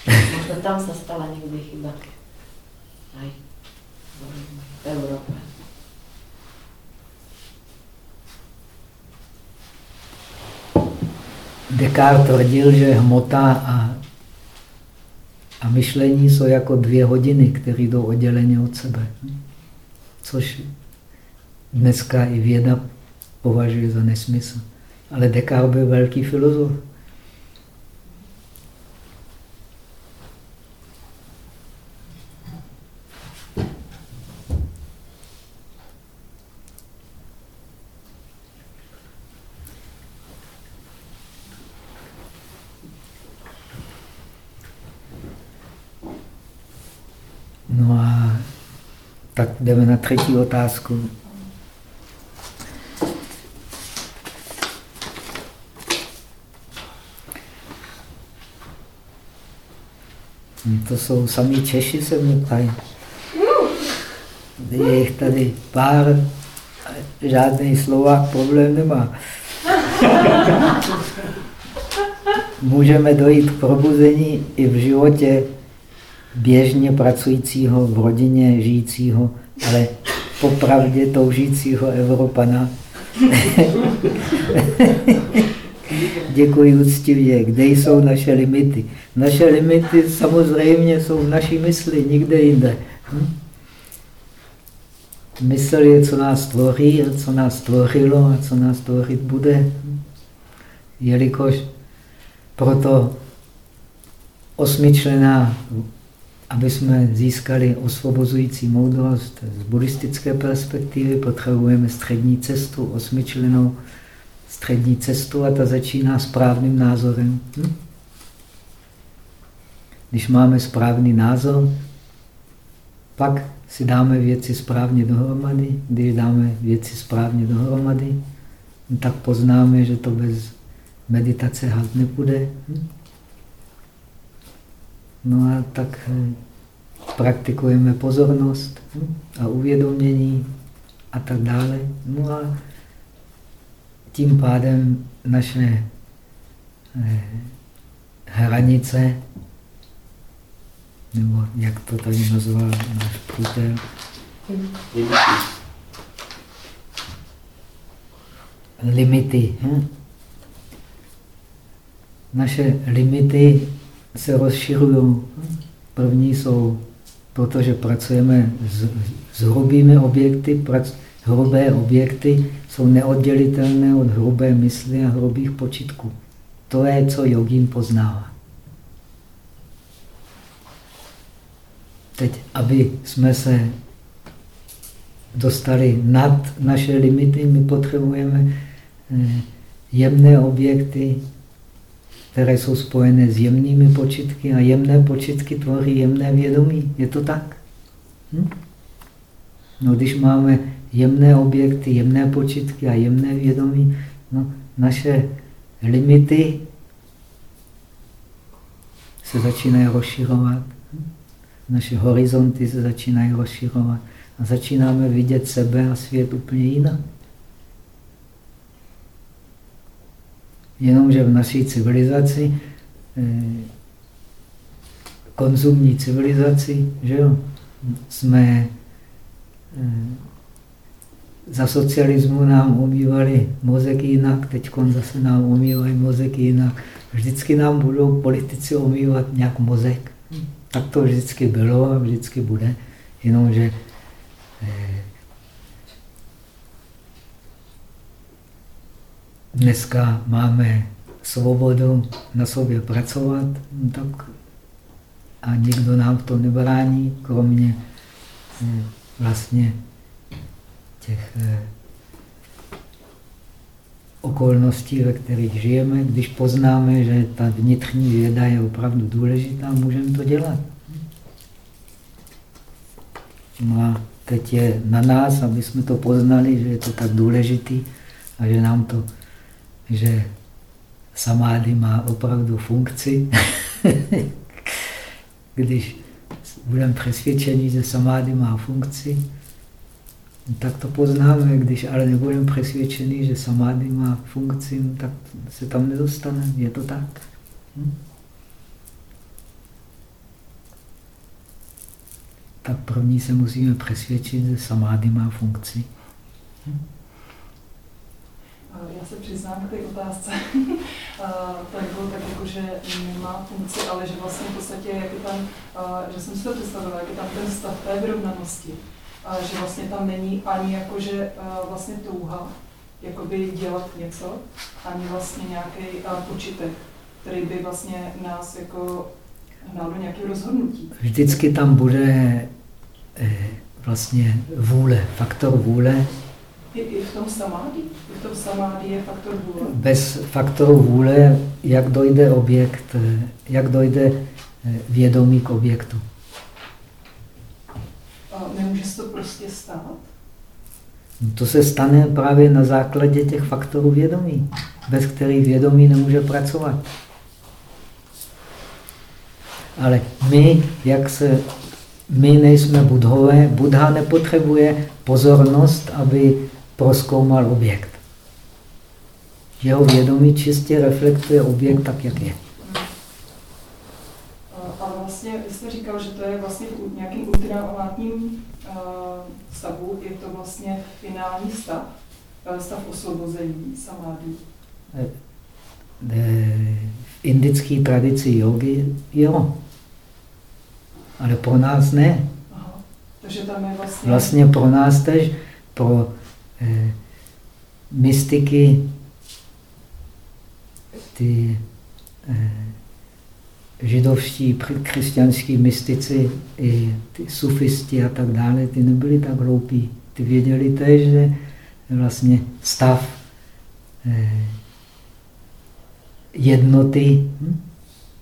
Možno tam sa stala niekde chyba. Aj v Európe. Descartes tvrdil, že hmota a, a myšlení jsou jako dvě hodiny, které jdou odděleně od sebe. Což dneska i věda považuje za nesmysl. Ale Descartes byl velký filozof. No a tak jdeme na třetí otázku. To jsou sami Češi, se mě ptají. Je jich tady pár, žádný Slovák problém nemá. Můžeme dojít k probuzení i v životě běžně pracujícího, v rodině žijícího, ale popravdě toužícího Evropana. Děkuji úctivě. Kde jsou naše limity? Naše limity samozřejmě jsou v naší mysli, nikde jinde. Hm? Mysl je, co nás tvoří co nás tvořilo a co nás tvořit bude. Jelikož proto osmičlená, aby jsme získali osvobozující moudrost z buddhistické perspektivy, potřebujeme střední cestu, osmičlenou střední cestu a ta začíná správným názorem. Hm? Když máme správný názor, pak si dáme věci správně dohromady. Když dáme věci správně dohromady, tak poznáme, že to bez meditace halt nepůjde. Hm? No a tak eh, praktikujeme pozornost a uvědomění a tak dále. No a tím pádem naše eh, hranice, nebo jak to tady nazval náš přítel, limity. Hm? Naše limity se rozšiřují. První jsou, protože pracujeme s, s hrubými objekty, prac, hrubé objekty jsou neoddělitelné od hrubé mysli a hrubých počitků. To je, co jogín poznává. Teď, aby jsme se dostali nad naše limity, my potřebujeme eh, jemné objekty, které jsou spojené s jemnými počitky a jemné počitky tvoří jemné vědomí. Je to tak? Hm? No, když máme jemné objekty, jemné počitky a jemné vědomí, no, naše limity se začínají rozširovat. Naše horizonty se začínají rozširovat. A začínáme vidět sebe a svět úplně jinak. Jenomže v naší civilizaci, eh, konzumní civilizaci, že jo, jsme eh, za socialismu nám umývali mozek jinak, teď zase nám umývají mozek jinak. Vždycky nám budou politici umývat nějak mozek. Tak to vždycky bylo a vždycky bude, jenomže eh, dneska máme svobodu na sobě pracovat, no tak a nikdo nám to nebrání, kromě eh, vlastně těch eh, okolností, ve kterých žijeme, když poznáme, že ta vnitřní věda je opravdu důležitá, můžeme to dělat. No a teď je na nás, aby jsme to poznali, že je to tak důležitý a že nám to, že samády má opravdu funkci. Když budeme přesvědčeni, že samády má funkci, tak to poznáme. Když ale nebudeme přesvědčeni, že samády má funkci, tak se tam nedostane. Je to tak? Hm? Tak první se musíme přesvědčit, že samády má funkci. Hm? Já se přiznám k té otázce. tak bylo tak jako, že nemá funkci, ale že vlastně v podstatě, jak je tam, že jsem si to představila, jak je tam ten stav té vyrovnanosti. Že vlastně tam není ani jakože vlastně touha jakoby dělat něco, ani vlastně nějaký počitek, který by vlastně nás jako hnal do nějakého rozhodnutí. Vždycky tam bude eh, vlastně vůle, faktor vůle. I, I v tom samády? I v tom samády je faktor vůle? Bez faktoru vůle, jak dojde objekt, jak dojde eh, vědomí k objektu. A nemůže se to prostě stát? No to se stane právě na základě těch faktorů vědomí, bez kterých vědomí nemůže pracovat. Ale my, jak se, my nejsme budhové, Buddha nepotřebuje pozornost, aby proskoumal objekt. Jeho vědomí čistě reflektuje objekt tak, jak je. Ale vlastně, vy jste říkal, že to je vlastně v nějakým ultimátním stavu, je to vlastně finální stav, stav osvobození, samády. Eh, eh, v indické tradici jogy jo. Ale pro nás ne. Aha. Takže tam je vlastně... Vlastně pro nás tež, pro eh, mystiky, ty eh, židovští, křesťanští mystici, i ty sufisti a tak dále, ty nebyli tak hloupí. Ty věděli tež, že vlastně stav eh, jednoty, hm?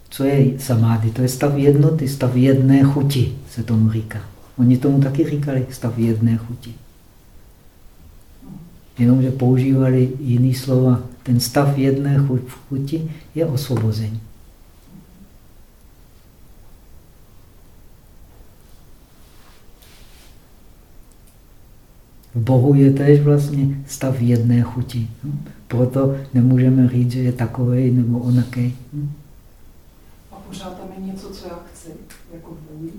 Co je samády? To je stav jednoty, stav jedné chuti, se tomu říká. Oni tomu taky říkali stav jedné chuti. Jenomže používali jiný slova. Ten stav jedné chuti je osvobození. V Bohu je též vlastně stav jedné chuti. Proto nemůžeme říct, že je takový nebo onaký pořád tam je něco, co já chci, jako vůli?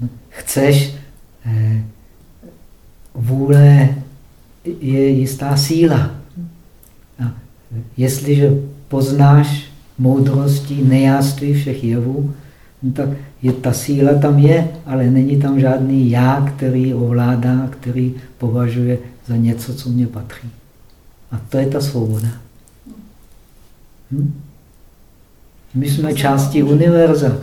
No, chceš, eh, vůle je jistá síla. A jestliže poznáš moudrostí nejáství všech jevů, no tak je, ta síla tam je, ale není tam žádný já, který ovládá, který považuje za něco, co mě patří. A to je ta svoboda. Hm? My jsme částí univerza,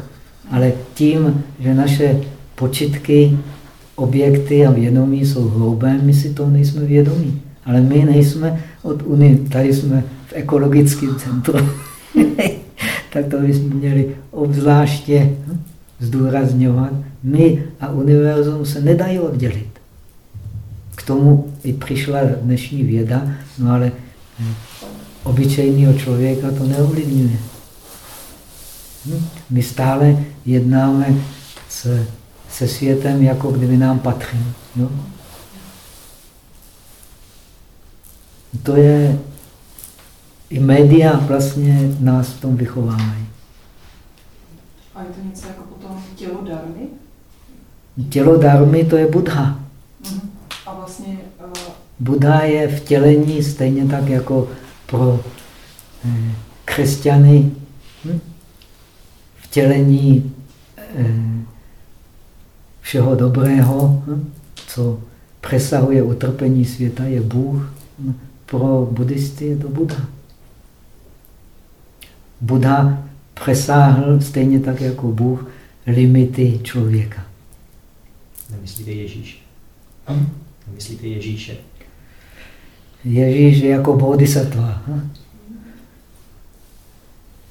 ale tím, že naše počitky, objekty a vědomí jsou hrubé, my si to nejsme vědomí. Ale my nejsme od Uni, tady jsme v ekologickém centru. tak to bychom měli obzvláště zdůrazňovat. My a univerzum se nedají oddělit. K tomu i přišla dnešní věda, no ale eh, obyčejného člověka to neovlivňuje. Hm? My stále jednáme se, se světem, jako kdyby nám patří. Jo? To je, i média vlastně nás v tom vychovávají. A je to něco jako potom tělo darmy? Tělo darmy to je Buddha. Mhm. A vlastně... Uh... Buddha je vtělení stejně tak jako pro eh, křesťany. Hm? vtělení eh, všeho dobrého, hm, co přesahuje utrpení světa, je Bůh. Pro buddhisty je to Buddha. Buddha přesáhl stejně tak jako Bůh limity člověka. Nemyslíte Ježíš? Hm? Nemyslíte Ježíše? Ježíš je jako bodhisattva. Hm?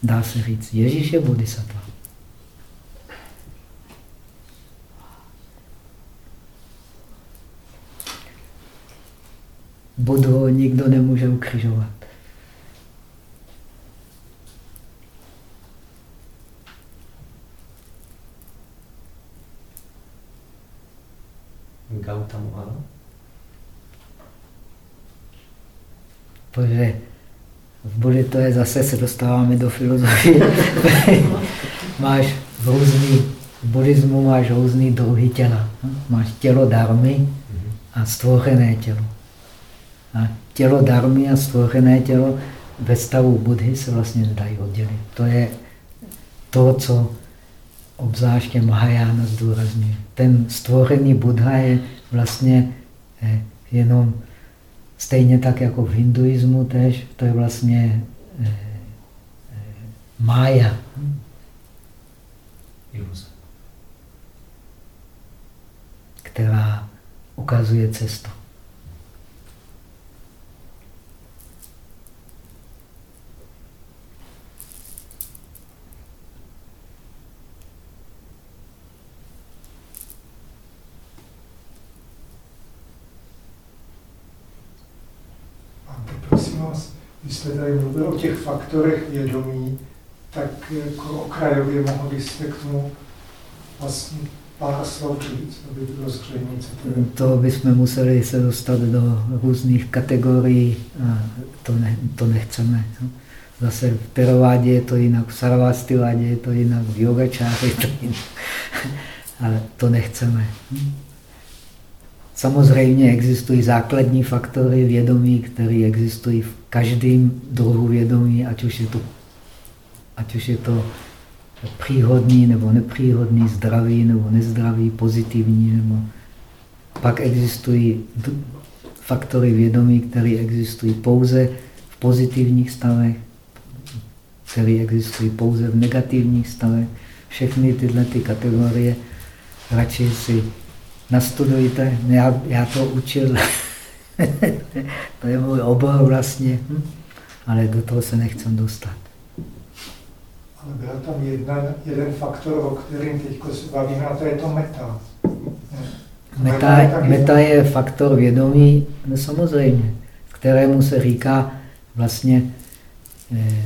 Dá se říct, Ježíš je bodhisattva. Budhu nikdo nemůže ukřižovat. Gautamu, ano? Protože v Budě to je zase, se dostáváme do filozofie. Máš v různý V buddhismu máš různý druhy těla. Máš tělo darmy a stvořené tělo. A tělo darmy a stvořené tělo ve stavu Budhy se vlastně nedají oddělit. To je to, co obzvláště Mahajana zdůrazňuje. Ten stvořený Buddha je vlastně eh, jenom stejně tak jako v hinduismu tež, to je vlastně eh, eh, mája. Která ukazuje cestu. Když jste tady mluvil o těch faktorech vědomí, tak jako okrajově mohl byste k tomu vlastně pár slov říct, aby bylo zřejmě, to bychom museli se dostat do různých kategorií a to, ne, to nechceme. Zase v Teravádě je to jinak, v Saravastivádě je to jinak, v yogačáře je to jinak. Ale to nechceme. Samozřejmě existují základní faktory vědomí, které existují v každém druhu vědomí, ať už je to, ať už je to příhodný nebo nepříhodný, zdravý nebo nezdravý, pozitivní nebo pak existují faktory vědomí, které existují pouze v pozitivních stavech, které existují pouze v negativních stavech. Všechny tyhle ty kategorie radši si nastudujte. Já, já to učil, to je můj obor vlastně, hm? ale do toho se nechcem dostat. Ale byl tam jedna, jeden faktor, o kterým teď se bavíme, a to je to meta. Meta, meta je faktor vědomí, no samozřejmě, kterému se říká vlastně eh,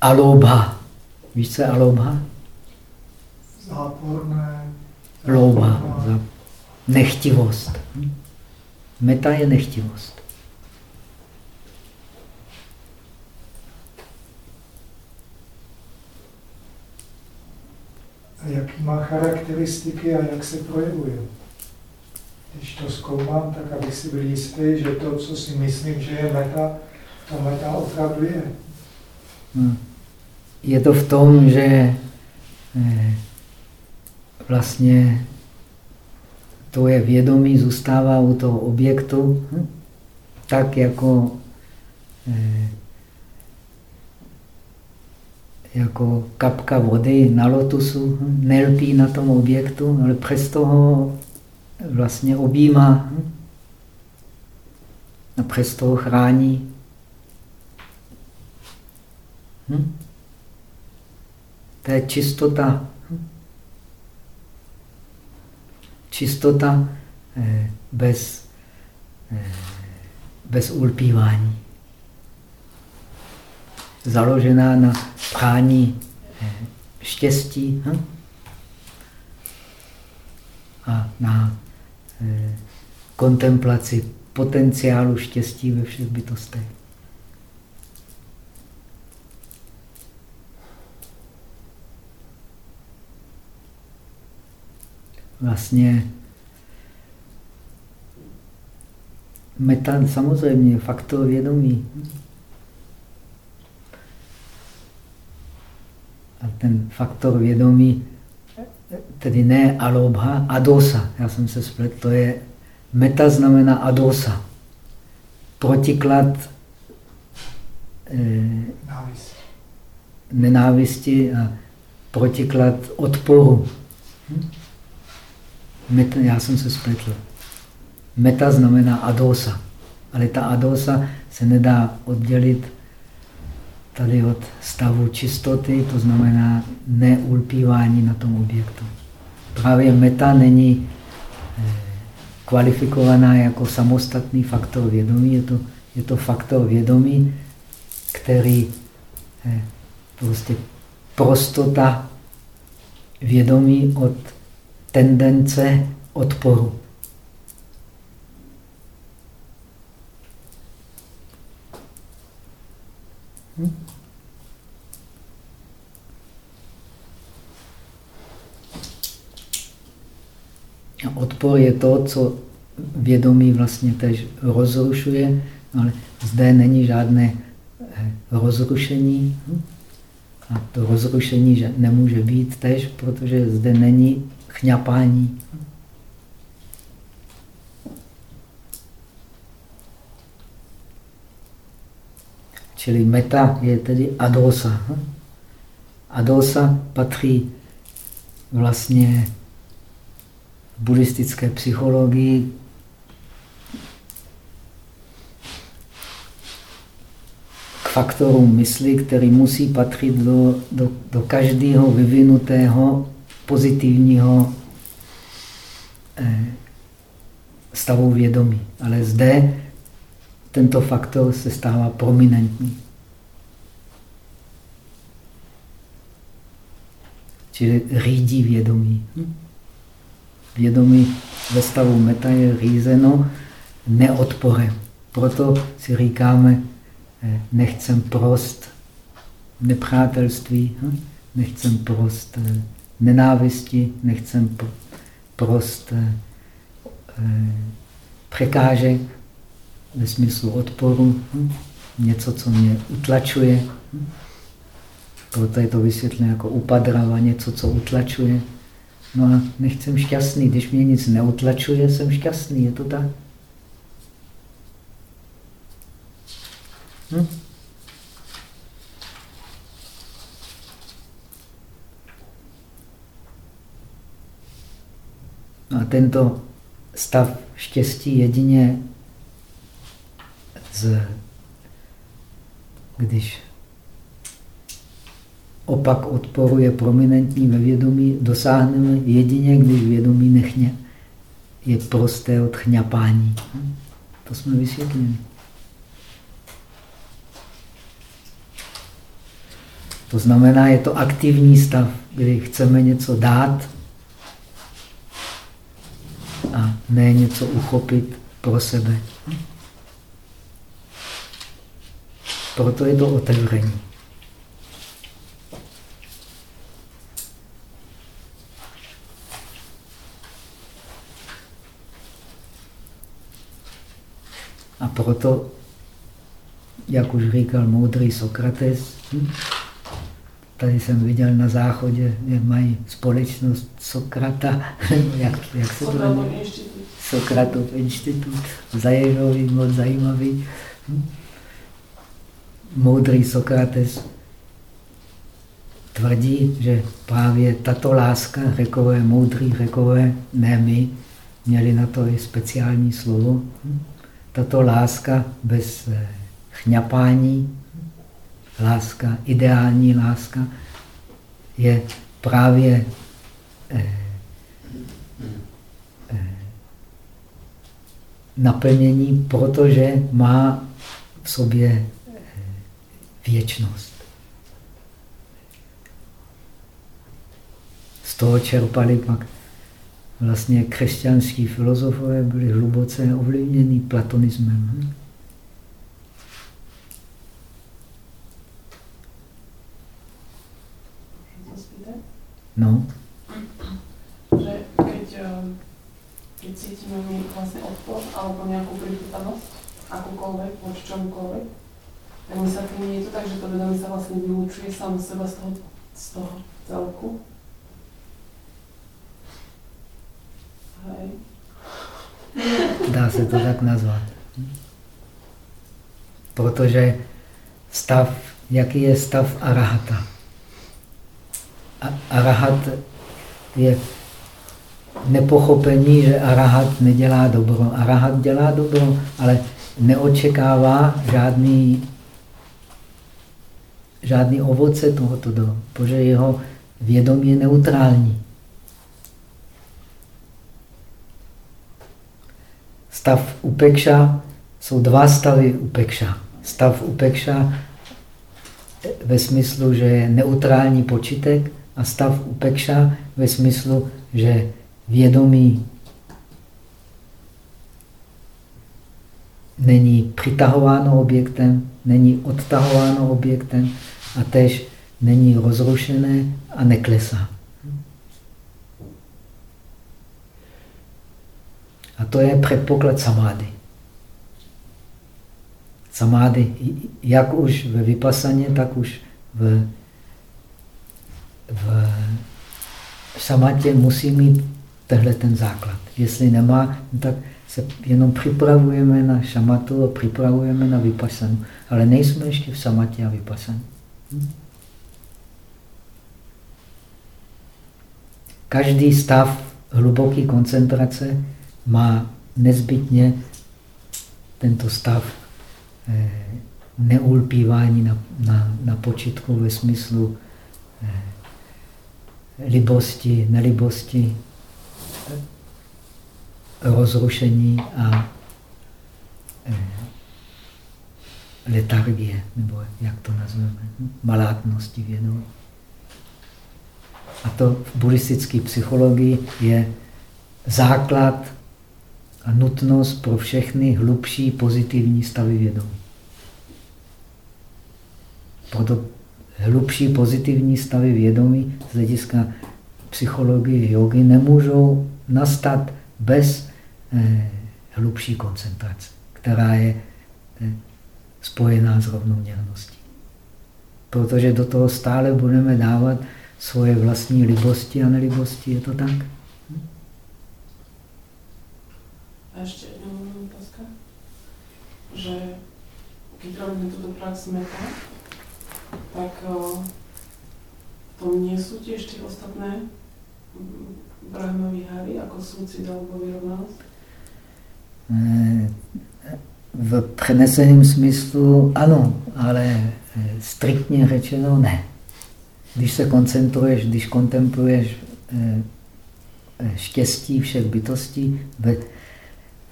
alobha. Víš, co je alobha? Záporné louba, za nechtivost. Meta je nechtivost. A jaký má charakteristiky a jak se projevuje? Když to zkoumám, tak abych si byl jistý, že to, co si myslím, že je meta, to meta opravdu je. Hmm. Je to v tom, že eh, vlastně to je vědomí zůstává u toho objektu, hm? tak jako, eh, jako kapka vody na lotusu, hm? nelpí na tom objektu, ale přesto ho vlastně objímá hm? a přesto ho chrání. Hm? To je čistota čistota eh, bez, eh, bez ulpívání. Založená na prání eh, štěstí hm? a na kontemplaci potenciálu štěstí ve všech bytostech. Vlastně metan samozřejmě faktor vědomí. A ten faktor vědomí, tedy ne alobha, adosa. Já jsem se spletl, to je meta znamená adosa. Protiklad eh, nenávisti a protiklad odporu. Hm? Meta, já jsem se spletl. Meta znamená adosa. Ale ta adosa se nedá oddělit tady od stavu čistoty, to znamená neulpívání na tom objektu. Právě meta není eh, kvalifikovaná jako samostatný faktor vědomí, je to, je to faktor vědomí, který eh, prostě prostota vědomí od tendence odporu. Hm? Odpor je to, co vědomí vlastně tež rozrušuje, ale zde není žádné eh, rozrušení. A to rozrušení že nemůže být tež, protože zde není chňapání. Čili meta je tedy adosa. Adosa patří vlastně v buddhistické psychologii k faktorům mysli, který musí patřit do, do, do každého vyvinutého pozitivního eh, stavu vědomí. Ale zde tento faktor se stává prominentní. Čili řídí vědomí. Vědomí ve stavu meta je řízeno neodporem. Proto si říkáme, eh, nechcem prost nepřátelství, hm? nechcem prost eh, nenávisti, nechcem prost eh, překážek ve smyslu odporu, hm? něco, co mě utlačuje. Proto je to vysvětlené jako upadrava, něco, co utlačuje. No a nechcem šťastný. Když mě nic neutlačuje, jsem šťastný. Je to tak? Hm? A tento stav štěstí jedině z, když opak odporu je prominentní ve vědomí, dosáhneme jedině, když vědomí nechně je prosté od chňapání. To jsme vysvětlili. To znamená, je to aktivní stav, kdy chceme něco dát a ne něco uchopit pro sebe. Proto je to otevření. A proto, jak už říkal moudrý Sokrates, tady jsem viděl na záchodě, jak mají společnost Sokrata, jak, jak se to jmenuje? Sokratov institut, zajímavý, moc zajímavý. Moudrý Sokrates tvrdí, že právě tato láska, řekové, moudrý řekové, ne my, měli na to i speciální slovo, tato láska bez eh, chňapání, láska, ideální láska, je právě eh, naplnění, protože má v sobě věčnost. Z toho čerpali pak vlastně křesťanský filozofové byli hluboce ovlivněni platonismem. No. Že keď, cítime my vlastne odpor alebo čomukoľvek, tak my sa tým nie je to tak, že to vedomie sa vlastne vylúčuje sám seba z toho, z toho celku, Dá se to tak nazvat. Protože stav, jaký je stav arahata? Arahat je nepochopení, že arahat nedělá dobro. Arahat dělá dobro, ale neočekává žádný, žádný ovoce tohoto dobro, protože jeho vědomí je neutrální. Stav upekša jsou dva stavy upekša. Stav upekša ve smyslu, že je neutrální počítek a stav upekša ve smyslu, že vědomí není přitahováno objektem, není odtahováno objektem a tež není rozrušené a neklesá. A to je předpoklad samády. Samády, jak už ve vypasaně, tak už v, v samatě musí mít tehle ten základ. Jestli nemá, tak se jenom připravujeme na šamatu a připravujeme na vypasanu. Ale nejsme ještě v samatě a vypasanu. Hm? Každý stav hluboké koncentrace má nezbytně tento stav eh, neulpívání na, na, na počitku ve smyslu eh, libosti, nelibosti, rozrušení a eh, letargie, nebo jak to nazveme, malátnosti vědomí. A to v buddhistické psychologii je základ a nutnost pro všechny hlubší pozitivní stavy vědomí. Proto hlubší pozitivní stavy vědomí z hlediska psychologie jogy nemůžou nastat bez hlubší koncentrace, která je eh, spojená s rovnoměrností. Protože do toho stále budeme dávat svoje vlastní libosti a nelibosti. Je to tak? A ještě jedna otázka, že když robíme tuto prax meta, tak o, to nie sú tiež tie ostatné brahma výhavy, ako súcit alebo vyrovnanosť? Eh, v přeneseném smyslu ano, ale eh, striktně řečeno ne. Když se koncentruješ, když kontempluješ eh, štěstí všech bytostí,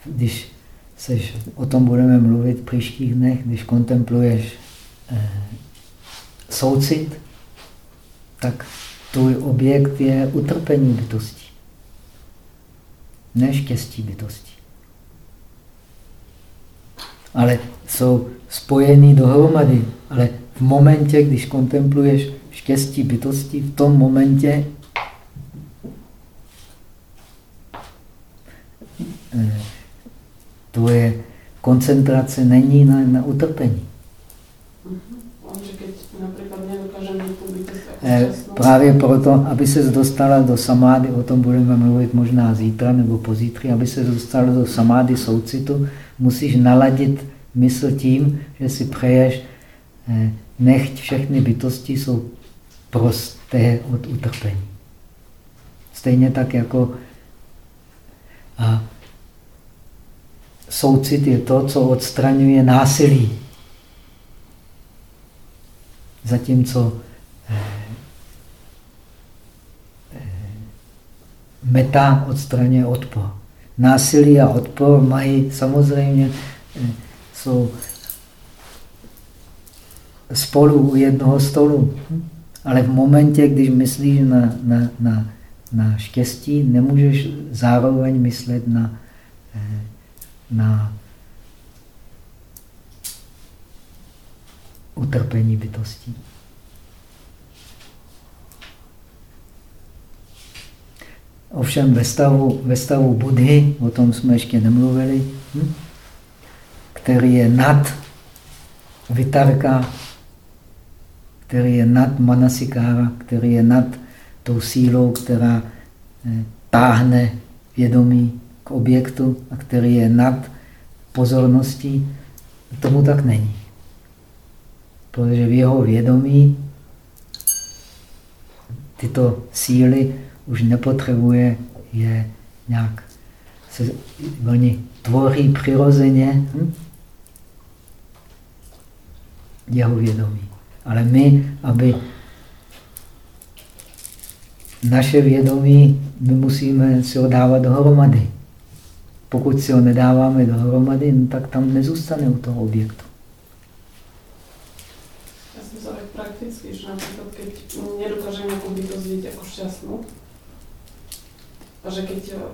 když seš, o tom budeme mluvit v příštích dnech, když kontempluješ soucit, tak tvůj objekt je utrpení bytosti, ne štěstí bytosti. Ale jsou spojený dohromady. Ale v momentě, když kontempluješ štěstí bytosti, v tom momentě eh, tvoje koncentrace není na, na utrpení. Eh, právě proto, aby se dostala do samády, o tom budeme mluvit možná zítra nebo pozítří, aby se dostala do samády soucitu, musíš naladit mysl tím, že si přeješ, eh, nechť všechny bytosti jsou prosté od utrpení. Stejně tak jako a soucit je to, co odstraňuje násilí. Zatímco eh, eh, meta odstraňuje odpor. Násilí a odpor mají samozřejmě, eh, jsou spolu u jednoho stolu. Ale v momentě, když myslíš na, na, na, na štěstí, nemůžeš zároveň myslet na, na utrpení bytostí. Ovšem ve stavu, ve stavu Budhy, o tom jsme ještě nemluvili, hm? který je nad Vitarka, který je nad Manasikára, který je nad tou sílou, která eh, táhne vědomí k objektu a který je nad pozorností, tomu tak není protože v jeho vědomí tyto síly už nepotřebuje je nějak se oni tvoří přirozeně hm? jeho vědomí. Ale my, aby naše vědomí, my musíme si ho dávat dohromady. Pokud si ho nedáváme dohromady, no tak tam nezůstane u toho objektu. prakticky, že napríklad keď nedokážem nejakú bytosť vidieť ako šťastnú, a že keď eh,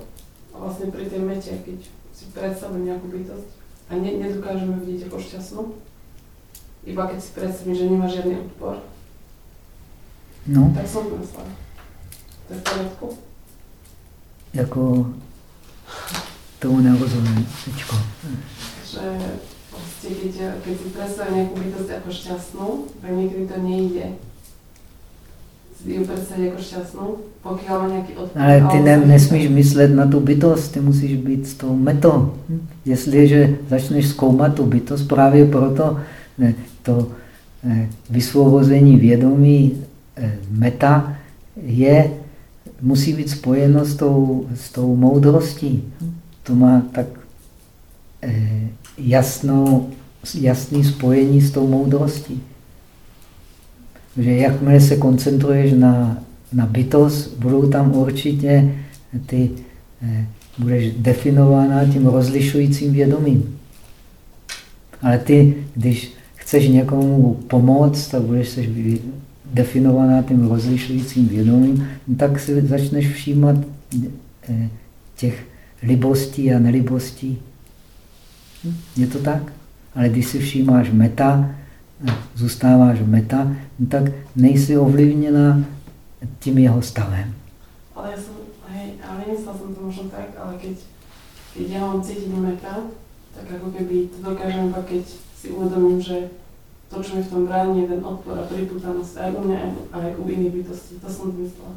vlastne pri tej mete, keď si predstavím nejakú bytosť a ne, nedokážeme vidieť ako šťastnú, iba keď si predstavím, že nemá žiadny odpor, no. tak som myslela. To je v poriadku? Jako... Tomu nerozumím. Teďko. Že prostě, keď, keď si predstavím nejakú bytosť ako šťastnú, tak niekedy to nejde. Si ju predstaviť ako šťastnú, pokiaľ má nejaký odpor. Ale ty ne, nesmíš myslet na tu bytost, ty musíš být s tou metou. Jestliže začneš zkoumat tu bytost, právě proto ne, to eh, vysvobození vědomí eh, meta je, musí být spojeno s tou, s tou moudrostí. To má tak eh, jasnou, jasný spojení s tou moudrostí. Že jakmile se koncentruješ na, na bytost, budou tam určitě ty, eh, budeš definována tím rozlišujícím vědomím. Ale ty, když chceš někomu pomoct, tak budeš se definovaná tím rozlišujícím vědomím, tak si začneš všímat eh, těch libostí a nelibostí. Hm? Je to tak? Ale když si všímáš meta, zůstáváš meta, tak nejsi ovlivněna tím jeho stavem. Ale ja som, hej, ale nemyslela som to možno tak, ale keď, keď ja mám cítiť meta, tak ako keby to dokážem iba keď si uvedomím, že to, čo mi v tom bráni, je ten odpor a priputanosť aj u mňa, aj u iných bytostí. To som myslela.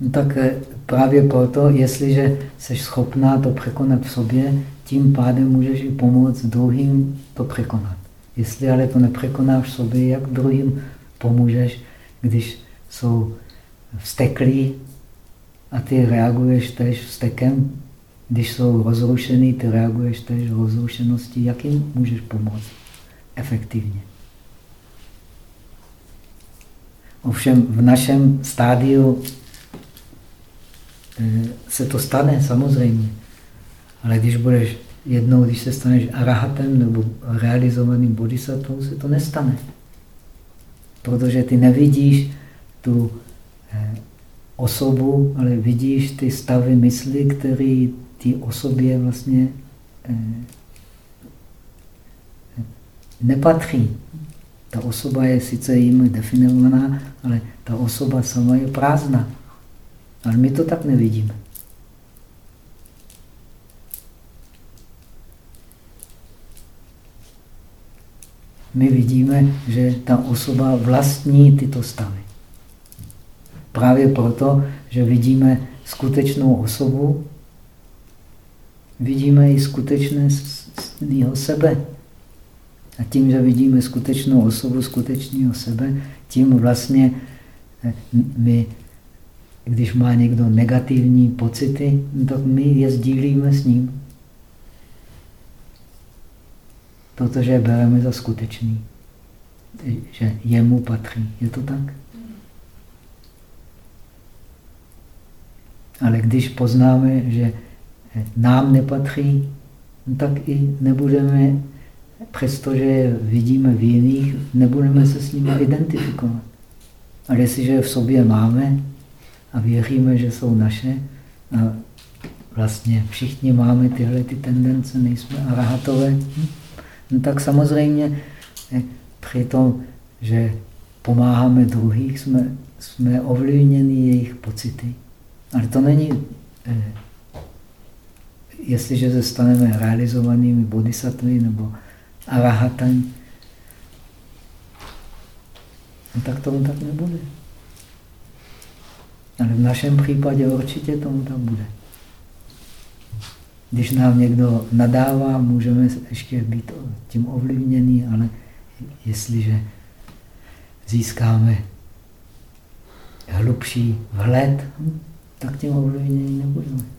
No tak eh, právě proto, jestliže jsi schopná to překonat v sobě, tím pádem můžeš i pomoct druhým to překonat. Jestli ale to nepřekonáš sobě, jak druhým pomůžeš, když jsou vsteklí a ty reaguješ tež vstekem, když jsou rozrušený, ty reaguješ tež rozrušeností, jak jim můžeš pomoct efektivně. Ovšem v našem stádiu eh, se to stane samozřejmě. Ale když budeš jednou, když se staneš arahatem nebo realizovaným bodhisattvou, se to nestane. Protože ty nevidíš tu eh, osobu, ale vidíš ty stavy mysli, které ty osobě vlastně eh, nepatří. Ta osoba je sice jim definovaná, ale ta osoba sama je prázdná. Ale my to tak nevidíme. My vidíme, že ta osoba vlastní tyto stavy. Právě proto, že vidíme skutečnou osobu, vidíme i skutečného sebe. A tím, že vidíme skutečnou osobu, skutečného sebe, tím vlastně eh, my, když má někdo negativní pocity, no tak my je sdílíme s ním. Protože bereme za skutečný, že jemu patří. Je to tak? Ale když poznáme, že nám nepatří, tak i nebudeme přestože vidíme v jiných, nebudeme se s nimi identifikovat. Ale jestliže v sobě máme a věříme, že jsou naše, a vlastně všichni máme tyhle ty tendence, nejsme arahatové, hm? No tak samozřejmě eh, při tom, že pomáháme druhých, jsme, jsme ovlivněni jejich pocity. Ale to není, eh, jestliže se staneme realizovanými bodhisattvy nebo arahatan, no tak tomu tak nebude. Ale v našem případě určitě tomu tak bude. Když nám někdo nadává, můžeme ještě být tím ovlivněný, ale jestliže získáme hlubší vhled, tak tím ovlivnění nebudeme.